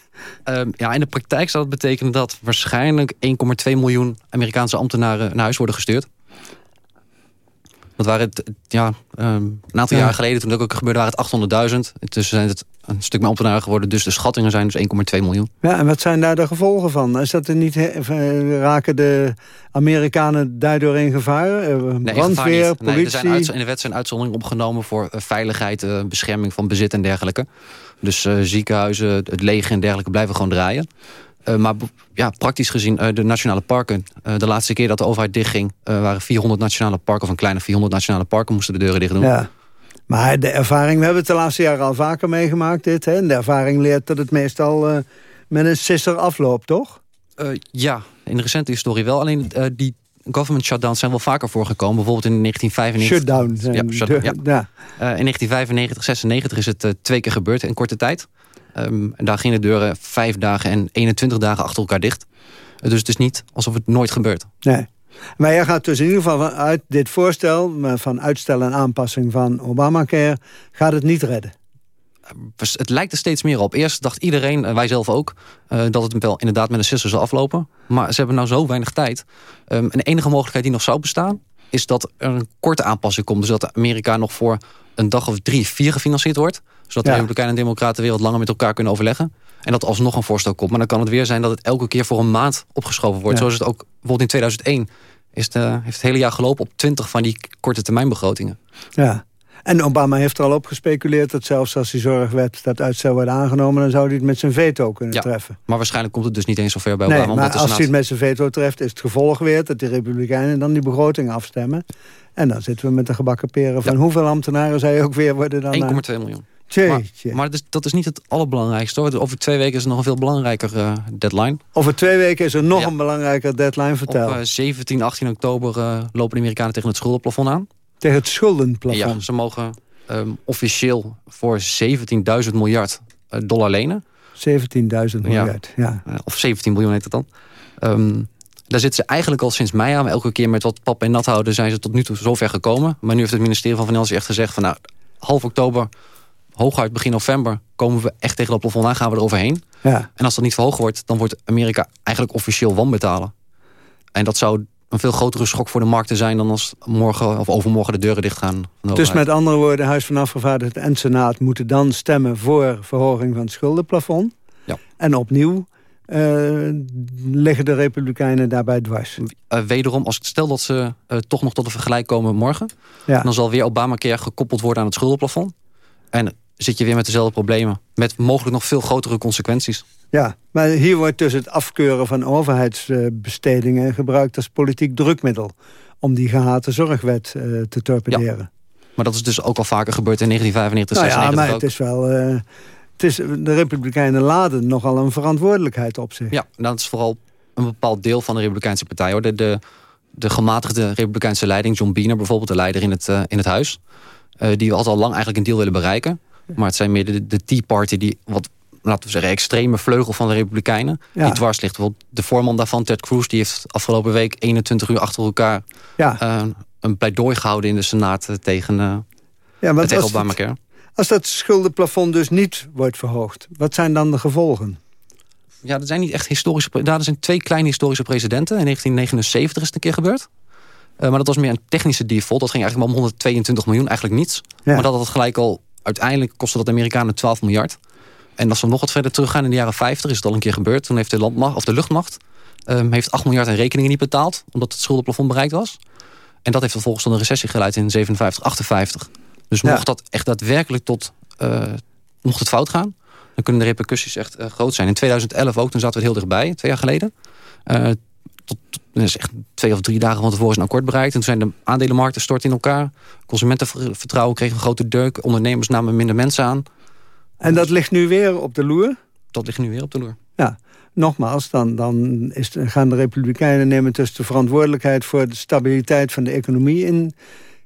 Um, *laughs* ja, in de praktijk zou dat betekenen dat waarschijnlijk 1,2 miljoen Amerikaanse ambtenaren naar huis worden gestuurd. Dat waren het, ja, um, een aantal Ja. jaren geleden, toen dat ook gebeurde, waren het 800.000. Intussen zijn het een stuk meer ambtenaren geworden. Dus de schattingen zijn dus 1,2 miljoen. Ja, en wat zijn daar de gevolgen van? Is dat er niet, eh, raken de Amerikanen daardoor in gevaar? Eh, Nee, in gevaar Brandweer, niet. Nee, er zijn in de wet zijn uitzonderingen opgenomen voor eh, veiligheid, bescherming van bezit en dergelijke. Dus ziekenhuizen, het leger en dergelijke blijven gewoon draaien. Eh, maar ja, praktisch gezien, eh, de nationale parken. eh, de laatste keer dat de overheid dichtging, waren 400 nationale parken, of een kleine 400 nationale parken, moesten de deuren dicht doen. Ja. Maar de ervaring, we hebben het de laatste jaren al vaker meegemaakt dit. Hè? En de ervaring leert dat het meestal met een sisser afloopt, toch? Ja, in de recente historie wel. Alleen die government shutdowns zijn wel vaker voorgekomen. Bijvoorbeeld in 1995. Shutdown. zijn Ja, shutdown, de- ja. ja. In 1995, 96 is het twee keer gebeurd in korte tijd. Ehm, en daar gingen de deuren vijf dagen en 21 dagen achter elkaar dicht. Dus het is niet alsof het nooit gebeurt. Nee. Maar jij gaat dus in ieder geval uit dit voorstel... van uitstel en aanpassing van Obamacare... gaat het niet redden. Het lijkt er steeds meer op. Eerst dacht iedereen, en wij zelf ook, eh, dat het wel inderdaad met een sisser zou aflopen. Maar ze hebben nou zo weinig tijd. Ehm, en de enige mogelijkheid die nog zou bestaan, is dat er een korte aanpassing komt. Dus dat Amerika nog voor een dag of drie, vier gefinancierd wordt. Zodat de. Republikeinen en Democraten weer wat langer met elkaar kunnen overleggen. En dat alsnog een voorstel komt. Maar dan kan het weer zijn dat het elke keer voor een maand opgeschoven wordt. Zoals het ook bijvoorbeeld in 2001 is het, eh, heeft het hele jaar gelopen op 20 van die korte termijn begrotingen. Ja. En Obama heeft er al op gespeculeerd... dat zelfs als die zorgwet dat uitstel wordt aangenomen... dan zou hij het met zijn veto kunnen Ja, treffen. maar waarschijnlijk komt het dus niet eens zo ver bij Nee, Obama. maar omdat de als hij het met zijn veto treft... is het gevolg weer dat de Republikeinen dan die begroting afstemmen. En dan zitten we met de gebakken peren van... hoeveel ambtenaren zij ook weer worden dan... 1,2 miljoen. Maar, maar dat, is, dat is niet het allerbelangrijkste. Hoor. Over twee weken is er nog een veel belangrijker eh, deadline. Over twee weken is er nog een belangrijker deadline. Vertel. Op eh, 17, 18 oktober eh, lopen de Amerikanen tegen het schuldenplafond aan. Tegen het schuldenplafond. Ja, ze mogen ehm, officieel voor 17.000 miljard eh, dollar lenen. 17.000 miljard, ja. Of 17 miljoen heet het dan. Ehm, daar zitten ze eigenlijk al sinds mei aan. Maar elke keer met wat pap en nat houden zijn ze tot nu toe zover gekomen. Maar nu heeft het ministerie van Financiën echt gezegd van... nou, half oktober, hooguit begin november... komen we echt tegen dat plafond aan, gaan we er overheen. Ja. En als dat niet verhoogd wordt, dan wordt Amerika eigenlijk officieel wanbetalen. En dat zou een veel grotere schok voor de markten zijn... dan als morgen of overmorgen de deuren dichtgaan. de Dus met andere woorden, Huis van Afgevaardigden en Senaat... moeten dan stemmen voor verhoging van het schuldenplafond. Ja. En opnieuw eh, liggen de Republikeinen daarbij dwars. Eh, wederom, als stel dat ze eh, toch nog tot een vergelijk komen morgen... Ja. dan zal weer Obamacare gekoppeld worden aan het schuldenplafond. En zit je weer met dezelfde problemen. Met mogelijk nog veel grotere consequenties. Ja, maar hier wordt dus het afkeuren van overheidsbestedingen... gebruikt als politiek drukmiddel... om die gehate zorgwet eh, te torpederen. Maar dat is dus ook al vaker gebeurd in 1995, Nou ja, 96 maar het is wel... eh, het is, de Republikeinen laden nogal een verantwoordelijkheid op zich. Ja, dat is vooral een bepaald deel van de Republikeinse partij. Hoor. De, de, de gematigde Republikeinse leiding, John Boehner bijvoorbeeld... de leider in het, eh, in het huis... die altijd al lang eigenlijk een deal willen bereiken. Maar het zijn meer de, de Tea Party die... wat laten we zeggen, extreme vleugel van de Republikeinen... Ja. die dwars ligt. Bijvoorbeeld de voorman daarvan, Ted Cruz... die heeft afgelopen week 21 uur achter elkaar... Ja. eh, een pleidooi gehouden in de Senaat... eh, tegen, eh Ja, maar tegen als, Obamacare. als dat schuldenplafond dus niet wordt verhoogd... wat zijn dan de gevolgen? Ja, er zijn niet echt historische... daar zijn twee kleine historische precedenten. In 1979 is het een keer gebeurd. Maar dat was meer een technische default. Dat ging eigenlijk maar om 122 miljoen, eigenlijk niets. Ja. Maar dat had gelijk al... Uiteindelijk kostte dat Amerikanen 12 miljard. En als we nog wat verder teruggaan in de jaren 50... is het al een keer gebeurd. Toen heeft de, landmacht, of de luchtmacht ehm, heeft 8 miljard aan rekeningen niet betaald... omdat het schuldenplafond bereikt was. En dat heeft vervolgens tot een recessie geleid in 57, 58. Dus Ja. mocht dat echt daadwerkelijk tot... eh, mocht het fout gaan... dan kunnen de repercussies echt eh, groot zijn. In 2011 ook, toen zaten we heel dichtbij, twee jaar geleden. Eh, tot, tot is echt twee of drie dagen van tevoren is een akkoord bereikt. En toen zijn de aandelenmarkten stort in elkaar. Consumentenvertrouwen kreeg een grote deuk. Ondernemers namen minder mensen aan. En dat ligt nu weer op de loer? Dat ligt nu weer op de loer. Ja, nogmaals, dan, dan is gaan de Republikeinen nemen dus de verantwoordelijkheid... voor de stabiliteit van de economie in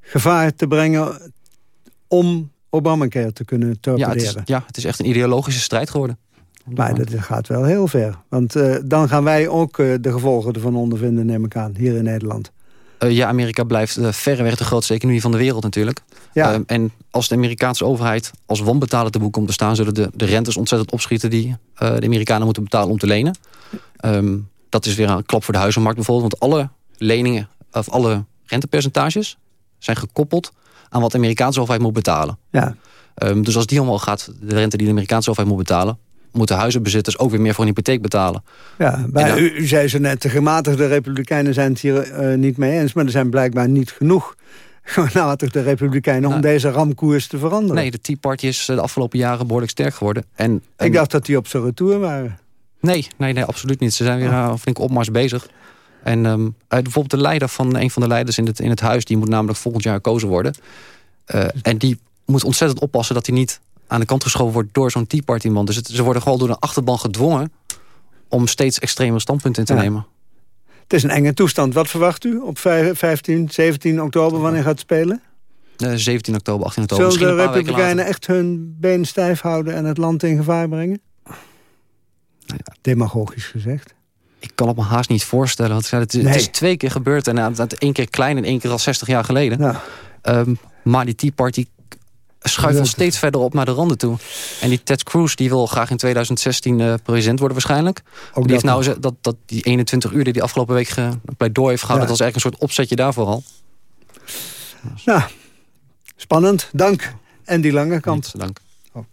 gevaar te brengen... om Obamacare te kunnen torpederen. Ja, het is, ja, het is echt een ideologische strijd geworden. Maar dat gaat wel heel ver. Want uh, dan gaan wij ook uh, de gevolgen ervan ondervinden, neem ik aan, hier in Nederland. Uh, ja, Amerika blijft verreweg de grootste economie van de wereld natuurlijk. Ja. Ehm, en als de Amerikaanse overheid als wanbetaler te boek komt te staan... zullen de, de rentes ontzettend opschieten die de Amerikanen moeten betalen om te lenen. Um, dat is weer een klap voor de huizenmarkt bijvoorbeeld. Want alle leningen, of alle rentepercentages zijn gekoppeld... aan wat de Amerikaanse overheid moet betalen. Ja. Um, dus als die allemaal gaat, de rente die de Amerikaanse overheid moet betalen moeten huizenbezitters ook weer meer voor een hypotheek betalen. Ja, bij, u, u, zei zo net, de gematigde republikeinen zijn het hier uh, niet mee eens... maar er zijn blijkbaar niet genoeg *laughs* gematigde republikeinen nou, om deze ramkoers te veranderen. Nee, de Tea Party is eh, de afgelopen jaren behoorlijk sterk geworden. En, en... Ik dacht dat die op zijn retour waren. Nee, nee, nee, absoluut niet. Ze zijn weer oh. flink opmars bezig. En um, bijvoorbeeld de leider van een van de leiders in het, in het huis... die moet namelijk volgend jaar gekozen worden. Uh, en die moet ontzettend oppassen dat hij niet aan de kant geschoven wordt door zo'n Tea Party man. Dus het, ze worden gewoon door een achterban gedwongen om steeds extreme standpunten in te nemen. Het is een enge toestand. Wat verwacht u op 15, 17 oktober wanneer gaat het spelen? Uh, 17 oktober, 18 oktober. Zullen de Republikeinen echt hun been stijf houden en het land in gevaar brengen? Ja. Demagogisch gezegd. Ik kan het me haast niet voorstellen. Want het, is, het is twee keer gebeurd en één keer klein en één keer al 60 jaar geleden. Ja. Um, maar die Tea Party schuift steeds verder op naar de randen toe. En die Ted Cruz die wil graag in 2016 uh, president worden waarschijnlijk. Ook die heeft nou dat, dat die 21 uur die die afgelopen week pleidooi heeft gehouden... dat was eigenlijk een soort opzetje daarvoor al. Ja, spannend. Dank. En die lange kant. dank. Oh.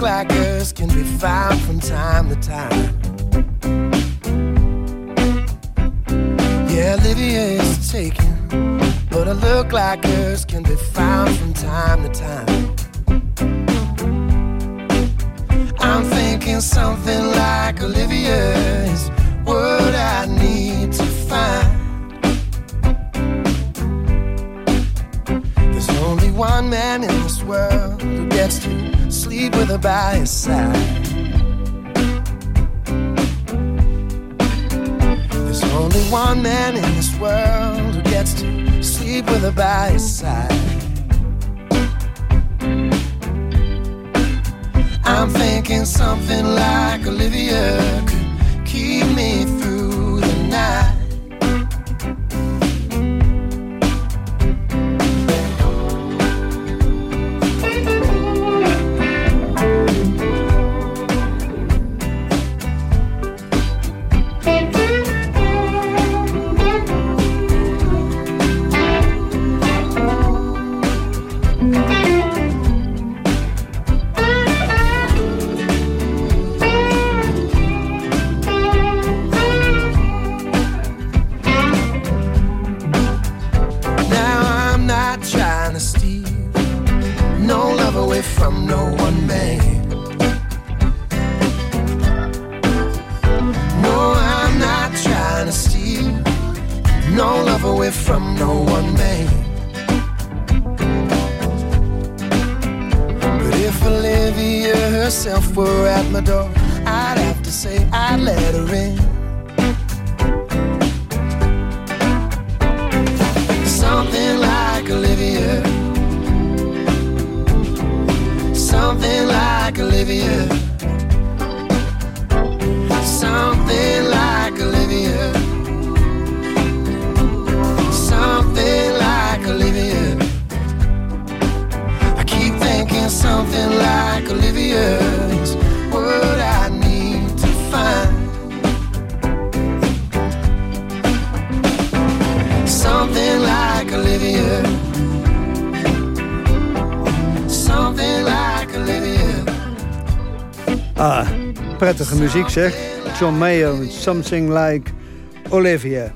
Hers can be found from time to time. Yeah, Olivia is taken, but a look like hers can be found from time to time. I'm thinking something like Olivia is what I need to find. There's only one man in this world who gets to sleep with her by his side. There's only one man in this world who gets to sleep with her by his side. I'm thinking something like Olivia could keep me through the night. Muziek zeg. John Mayer, Something Like Olivia.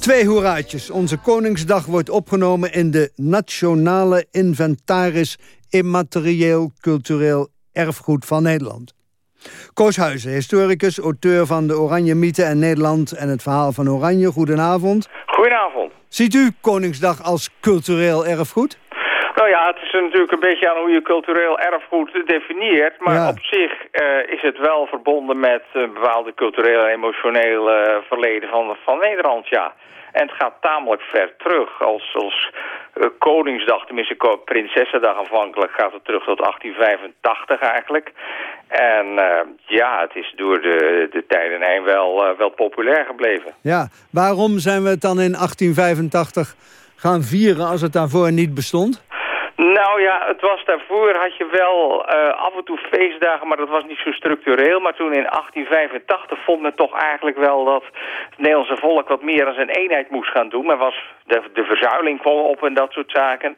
Twee hoeraatjes. Onze Koningsdag wordt opgenomen in de Nationale Inventaris Immaterieel Cultureel Erfgoed van Nederland. Koos Huizen, historicus, auteur van de Oranje Mythe en Nederland en het verhaal van Oranje. Goedenavond. Goedenavond. Ziet u Koningsdag als cultureel erfgoed? Nou ja, het is natuurlijk een beetje aan hoe je cultureel erfgoed definieert. Maar op zich uh, is het wel verbonden met een bepaalde culturele en emotionele verleden van, van Nederland, ja. En het gaat tamelijk ver terug. Als, als uh, Koningsdag, tenminste Prinsessendag aanvankelijk, gaat het terug tot 1885 eigenlijk. En uh, ja, het is door de, de tijden heen wel, uh, wel populair gebleven. Ja, waarom zijn we het dan in 1885 gaan vieren als het daarvoor niet bestond? Nou ja, het was daarvoor had je wel uh, af en toe feestdagen, maar dat was niet zo structureel. Maar toen in 1885 vond men toch eigenlijk wel dat het Nederlandse volk wat meer als een eenheid moest gaan doen. Men was de, de verzuiling kwam op en dat soort zaken.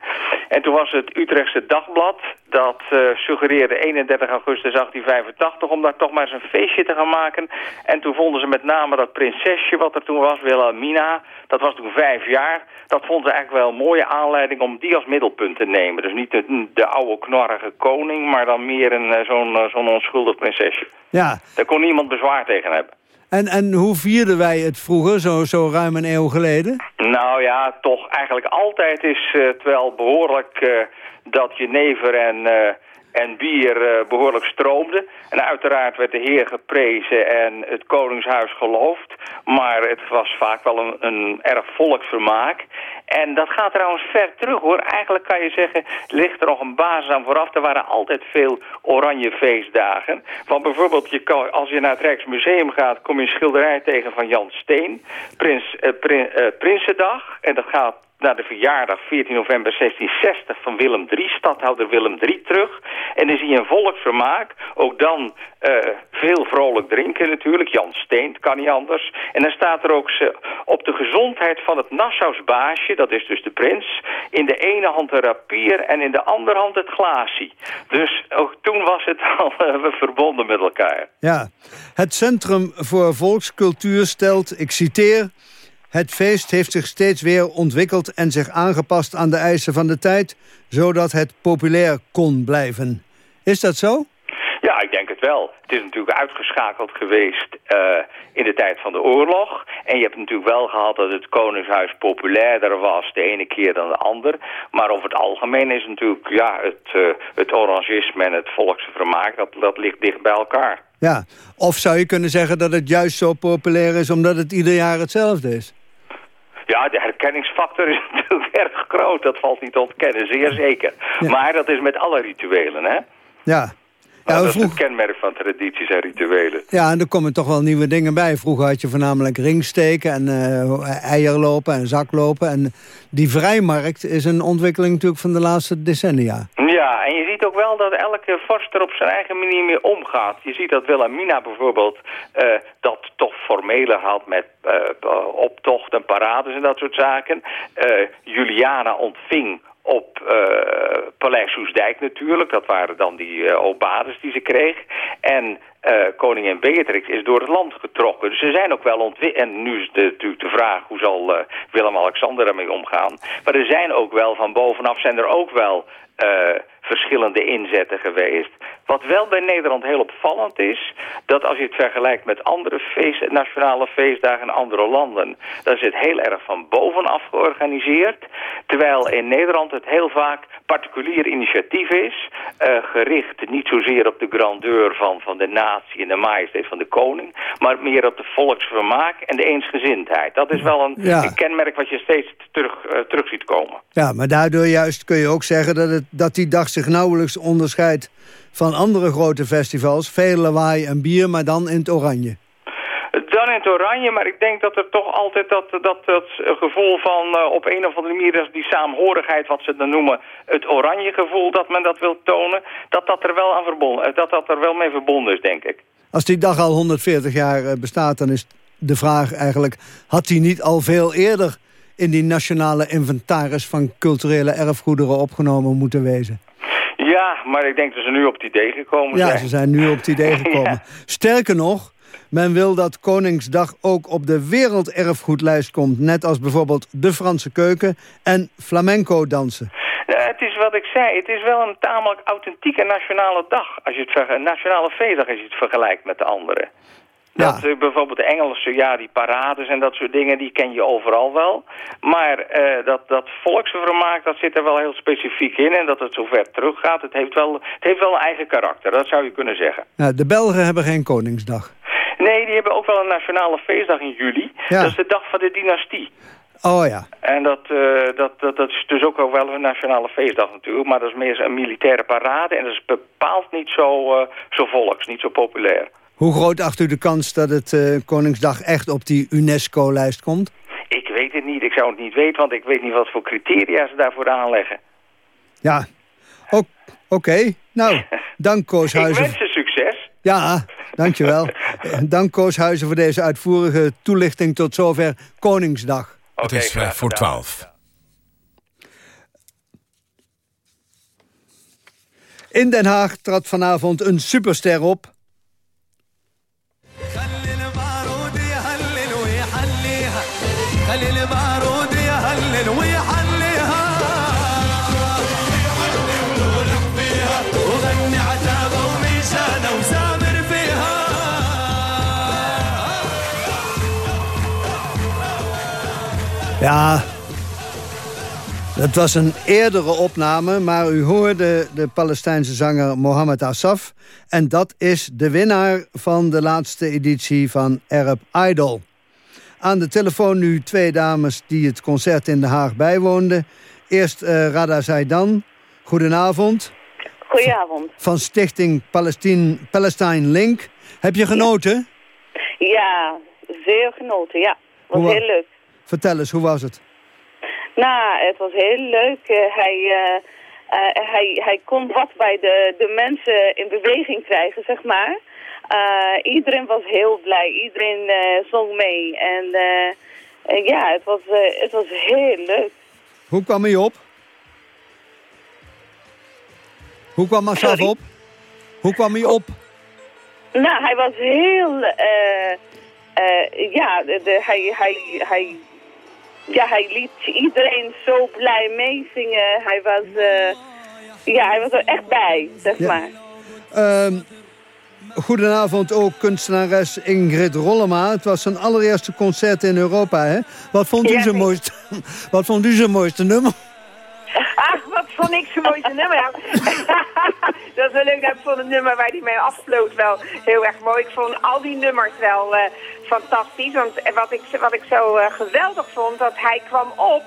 En toen was het Utrechtse Dagblad, dat uh, suggereerde 31 augustus 1885 om daar toch maar eens een feestje te gaan maken. En toen vonden ze met name dat prinsesje wat er toen was, Wilhelmina, dat was toen vijf jaar. Dat vonden ze eigenlijk wel een mooie aanleiding om die als middelpunt te nemen. Dus niet de, de oude knorrige koning, maar dan meer een zo'n zo'n onschuldig prinsesje. Ja. Daar kon niemand bezwaar tegen hebben. En, en hoe vierden wij het vroeger, zo, zo ruim een eeuw geleden? Nou ja, toch eigenlijk altijd is het wel behoorlijk dat jenever en, en bier uh, behoorlijk stroomde. En uiteraard werd de heer geprezen en het koningshuis geloofd. Maar het was vaak wel een, een erg volksvermaak. En dat gaat trouwens ver terug hoor. Eigenlijk kan je zeggen, ligt er nog een basis aan vooraf. Er waren altijd veel oranje feestdagen. Want bijvoorbeeld, je kan, als je naar het Rijksmuseum gaat... kom je een schilderij tegen van Jan Steen. Prins, prin, uh, Prinsendag. En dat gaat naar de verjaardag 14 november 1660 van Willem III, stadhouder Willem III terug. En dan zie je een volksvermaak, ook dan uh, veel vrolijk drinken natuurlijk, Jan Steen, kan niet anders. En dan staat er ook ze, op de gezondheid van het Nassau's baasje, dat is dus de prins, in de ene hand een rapier en in de andere hand het glaasje. Dus ook toen was het *laughs* al uh, verbonden met elkaar. Ja, het Centrum voor Volkscultuur stelt, ik citeer... Het feest heeft zich steeds weer ontwikkeld en zich aangepast aan de eisen van de tijd... zodat het populair kon blijven. Is dat zo? Ja, ik denk het wel. Het is natuurlijk uitgeschakeld geweest uh, in de tijd van de oorlog. En je hebt natuurlijk wel gehad dat het koningshuis populairder was de ene keer dan de ander. Maar over het algemeen is natuurlijk ja, het, uh, het orangisme en het volkse vermaak, dat, dat ligt dicht bij elkaar. Ja, of zou je kunnen zeggen dat het juist zo populair is omdat het ieder jaar hetzelfde is? Ja, de herkenningsfactor is *laughs* natuurlijk erg groot. Dat valt niet te ontkennen, zeer zeker. Ja. Maar dat is met alle rituelen, hè? Ja. Ja, dat vroeg... is het kenmerk van tradities en rituelen. Ja, en er komen toch wel nieuwe dingen bij. Vroeger had je voornamelijk ringsteken en uh, eierlopen en zaklopen. En die vrijmarkt is een ontwikkeling natuurlijk van de laatste decennia. Ook wel dat elke vorst er op zijn eigen manier mee omgaat. Je ziet dat Wilhelmina bijvoorbeeld uh, dat toch formeler had met uh, optocht en parades en dat soort zaken. Juliana ontving op uh, Paleis Soesdijk natuurlijk. Dat waren dan die uh, obades die ze kreeg. En koningin Beatrix is door het land getrokken. Dus ze zijn ook wel ontwikkeld. En nu is natuurlijk de vraag hoe zal Willem-Alexander ermee omgaan. Maar er zijn ook wel van bovenaf zijn er ook wel verschillende inzetten geweest. Wat wel bij Nederland heel opvallend is... dat als je het vergelijkt met andere feest, nationale feestdagen in andere landen... dan is het heel erg van bovenaf georganiseerd. Terwijl in Nederland het heel vaak particulier initiatief is... Uh, gericht niet zozeer op de grandeur van, van de natie en de majesteit van de koning... maar meer op de volksvermaak en de eensgezindheid. Dat is wel een, ja. een kenmerk wat je steeds terug, uh, terug ziet komen. Ja, maar daardoor juist kun je ook zeggen dat, het, dat die dag zich nauwelijks onderscheidt van andere grote festivals. Veel lawaai en bier, maar dan in het oranje. Dan in het oranje, maar ik denk dat er toch altijd dat, dat, dat gevoel van uh, op een of andere manier... die saamhorigheid, wat ze dan noemen, het oranje gevoel... dat men dat wil tonen, dat dat er wel, aan verbonden, dat dat er wel mee verbonden is, denk ik. Als die dag al 140 jaar bestaat, dan is de vraag eigenlijk... had die niet al veel eerder in die nationale inventaris van culturele erfgoederen opgenomen moeten wezen? Ja, maar ik denk dat ze nu op het idee gekomen ja, zijn. Ja, ze zijn nu op het idee *laughs* gekomen. ja. Sterker nog, Men wil dat Koningsdag ook op de werelderfgoedlijst komt. Net als bijvoorbeeld de Franse keuken en flamenco dansen. Het is wat ik zei, het is wel een tamelijk authentieke nationale dag. Als je het een nationale feestdag als je het vergelijkt met de andere. Dat, eh, bijvoorbeeld de Engelse, ja, die parades en dat soort dingen, die ken je overal wel. Maar eh, dat, dat volksvermaak, dat zit er wel heel specifiek in. En dat het zo ver teruggaat, het heeft, wel, het heeft wel een eigen karakter, dat zou je kunnen zeggen. Ja, de Belgen hebben geen Koningsdag. Nee, die hebben ook wel een nationale feestdag in juli. Ja. Dat is de dag van de dynastie. Oh ja. En dat, eh, dat, dat, dat is dus ook wel een nationale feestdag natuurlijk. Maar dat is meer een militaire parade. En dat is bepaald niet zo, zo volks, niet zo populair. Hoe groot acht u de kans dat het eh, Koningsdag echt op die UNESCO-lijst komt? Ik weet het niet. Ik zou het niet weten, want ik weet niet wat voor criteria ze daarvoor aanleggen. Ja. Oké. Nou, *laughs* dank Koos Ik wens ze succes. Ja, dankjewel. *laughs* Dank Koos Huizen voor deze uitvoerige toelichting tot zover Koningsdag. Het is eh, voor 12. In Den Haag trad vanavond een superster op. خلي البارود يهلل ويحليها وغني عتابه وميسانه وسامر فيها Ja, dat was een eerdere opname, maar u hoorde de Palestijnse zanger Mohammed Asaf. En dat is de winnaar van de laatste editie van Arab Idol. Aan de telefoon nu twee dames die het concert in Den Haag bijwoonden. Eerst eh, Rada Zaidan, goedenavond. Goedenavond. Van stichting Palestine, Palestine Link. Heb je genoten? Ja, zeer genoten, ja. was wa- heel leuk. Vertel eens, hoe was het? Nou, het was heel leuk. Eh, hij, eh, hij, hij kon wat bij de, de mensen in beweging krijgen, zeg maar. Eh, iedereen was heel blij. Iedereen eh, zong mee. En eh, eh, ja, het was, het was heel leuk. Hoe kwam hij op? Hoe kwam Sorry? op? Hoe kwam hij op? Nou, hij was heel... ja, de, hij, hij, hij, ja, hij liet iedereen zo blij meezingen. Hij was... ja, hij was er echt bij, zeg Ja. maar. Ehm, goedenavond ook kunstenares Ingrid Rollema. Het was zijn allereerste concert in Europa, hè? Wat vond u Ja, zijn mooiste, *laughs* wat vond u zijn mooiste nummer? Ach, wat vond ik zijn mooiste nummer. Ja. *laughs* dat is wel leuk. Ik vond het nummer waar hij mee afsloot wel heel erg mooi. Ik vond al die nummers wel eh, fantastisch. Want wat ik, wat ik zo eh, geweldig vond, dat hij kwam op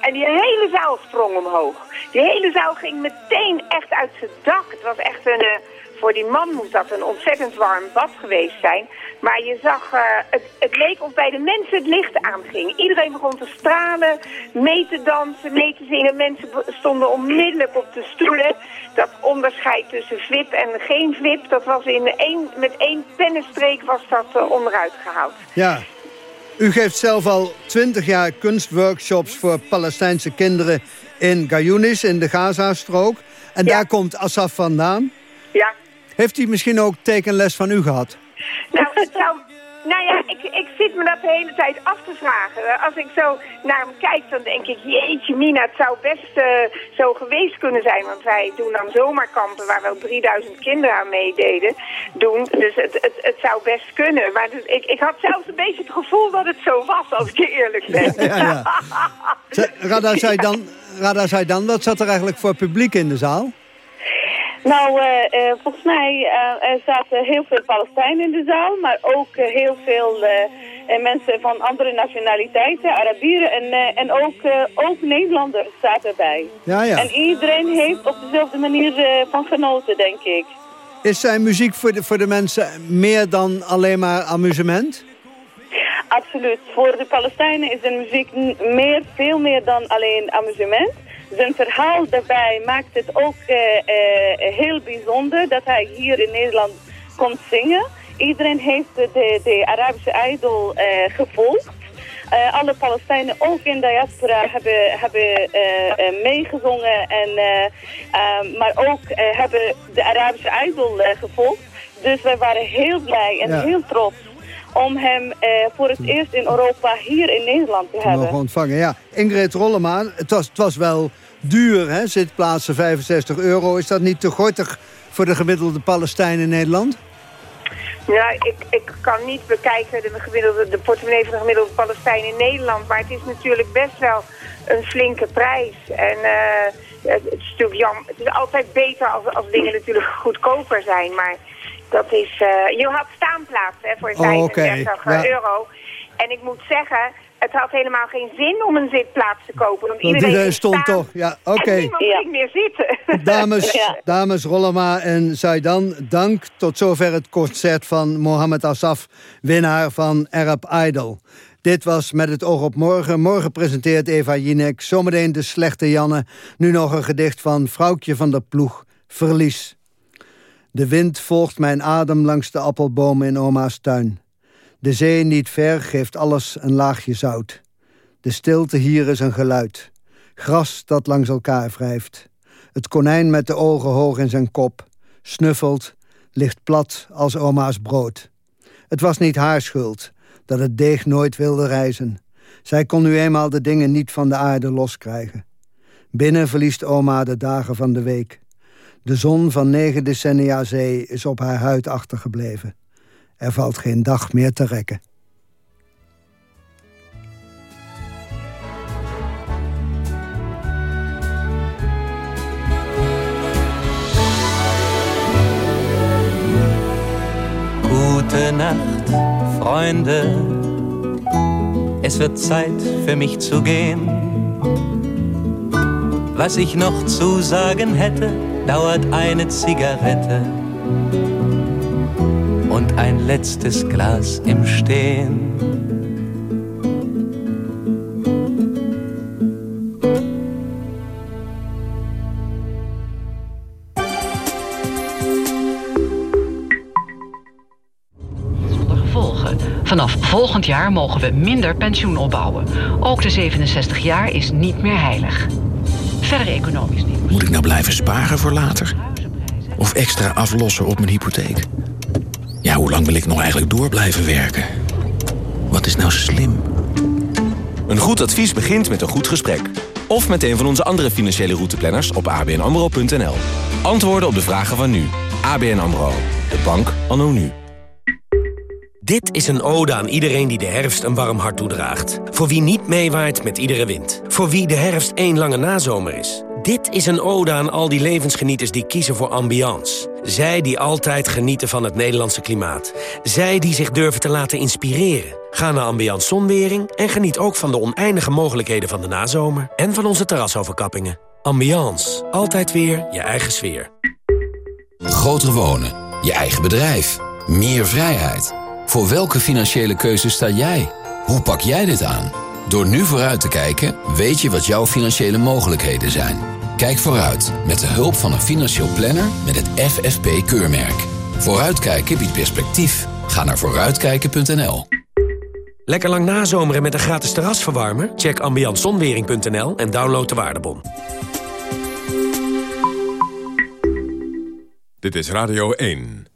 en die hele zaal sprong omhoog. Die hele zaal ging meteen echt uit zijn dak. Het was echt een... voor die man moet dat een ontzettend warm bad geweest zijn. Maar je zag, eh, het, het leek of bij de mensen het licht aanging. Iedereen begon te stralen, mee te dansen, mee te zingen. Mensen stonden onmiddellijk op de stoelen. Dat onderscheid tussen VIP en geen VIP, dat was in één, met één pennenstreek was dat eh, onderuit gehaald. Ja. U geeft zelf al twintig jaar kunstworkshops voor Palestijnse kinderen in Gayunis, in de Gazastrook. En daar komt Asaf vandaan. Ja. Heeft hij misschien ook tekenles van u gehad? Nou, het zou... Nou ja, ik, ik zit me dat de hele tijd af te vragen. Als ik zo naar hem kijk, dan denk ik... Jeetje, Mina, het zou best eh, zo geweest kunnen zijn. Want wij doen dan zomerkampen waar wel 3000 kinderen aan meededen. Doen. Dus het, het, het zou best kunnen. Maar dus, ik, ik had zelfs een beetje het gevoel dat het zo was, als ik eerlijk ben. Ja, ja. *laughs* Ze- Rada zei dan, Rada zei dan, wat zat er eigenlijk voor publiek in de zaal? Nou, eh, eh, volgens mij eh, er zaten heel veel Palestijnen in de zaal, maar ook heel veel mensen van andere nationaliteiten, Arabieren en, en ook, ook Nederlanders zaten erbij. Ja, ja. En iedereen heeft op dezelfde manier van genoten, denk ik. Is zijn muziek voor de, voor de mensen meer dan alleen maar amusement? Absoluut. Voor de Palestijnen is de muziek meer, veel meer dan alleen amusement. Zijn verhaal daarbij maakt het ook eh, eh, heel bijzonder dat hij hier in Nederland komt zingen. Iedereen heeft de, de, Arabische Idol eh, gevolgd. Alle Palestijnen, ook in diaspora, hebben, hebben meegezongen. En, eh, eh, maar ook hebben de Arabische Idol gevolgd. Dus wij waren heel blij en Ja. heel trots. Om hem eh, voor het eerst in Europa hier in Nederland te hebben. Mogen ontvangen, ja. Ingrid Rollema, het was, het was wel duur, hè? Zitplaatsen 65 euro. Is dat niet te gortig voor de gemiddelde Palestijn in Nederland? Ja, ik, ik kan niet bekijken de, gemiddelde, de portemonnee van de gemiddelde Palestijn in Nederland. Maar het is natuurlijk best wel een flinke prijs. En uh, het, is natuurlijk jammer. Het is altijd beter als, als dingen natuurlijk goedkoper zijn. Maar dat is... Uh, je had staanplaatsen hè, voor 35 oh, euro. En ik moet zeggen, het had helemaal geen zin om een zitplaats te kopen. Want iedereen, iedereen stond toch, ja, oké. Okay. niemand ging meer zitten. *laughs* Dames, ja. dames Rollema en Zaidan, dank. Tot zover het concert van Mohammed Asaf, winnaar van Arab Idol. Dit was Met het oog op morgen. Morgen presenteert Eva Jinek. Zometeen de slechte Janne. Nu nog een gedicht van Vrouwtje van der Ploeg. Verlies. De wind volgt mijn adem langs de appelbomen in oma's tuin. De zee niet ver geeft alles een laagje zout. De stilte hier is een geluid. Gras dat langs elkaar wrijft. Het konijn met de ogen hoog in zijn kop. Snuffelt, ligt plat als oma's brood. Het was niet haar schuld dat het deeg nooit wilde reizen. Zij kon nu eenmaal de dingen niet van de aarde loskrijgen. Binnen verliest oma de dagen van de week. De zon van negen decennia zee is op haar huid achtergebleven. Er valt geen dag meer te rekken. Gute Nacht, Freunde. Es wird Zeit für mich zu gehen. Was ich noch zu sagen hätte, dauert eine Zigarette und ein letztes Glas im Stehen. Vanaf volgend jaar mogen we minder pensioen opbouwen. Ook de 67 jaar is niet meer heilig. Verder economisch niet. Moet ik nou blijven sparen voor later? Of extra aflossen op mijn hypotheek? Ja, hoe lang wil ik nog eigenlijk door blijven werken? Wat is nou slim? Een goed advies begint met een goed gesprek. Of met een van onze andere financiële routeplanners op abnamro.nl. Antwoorden op de vragen van nu. ABN AMRO. De bank anno nu. Dit is een ode aan iedereen die de herfst een warm hart toedraagt. Voor wie niet meewaait met iedere wind. Voor wie de herfst één lange nazomer is. Dit is een ode aan al die levensgenieters die kiezen voor ambiance. Zij die altijd genieten van het Nederlandse klimaat. Zij die zich durven te laten inspireren. Ga naar Ambiance Zonwering en geniet ook van de oneindige mogelijkheden van de nazomer... en van onze terrasoverkappingen. Ambiance. Altijd weer je eigen sfeer. Groter wonen. Je eigen bedrijf. Meer vrijheid. Voor welke financiële keuze sta jij? Hoe pak jij dit aan? Door nu vooruit te kijken, weet je wat jouw financiële mogelijkheden zijn. Kijk vooruit met de hulp van een financieel planner met het FFP-keurmerk. Vooruitkijken biedt perspectief. Ga naar vooruitkijken.nl. Lekker lang nazomeren met een gratis terrasverwarmer? Check ambiantzonwering.nl en download de waardebon. Dit is Radio 1.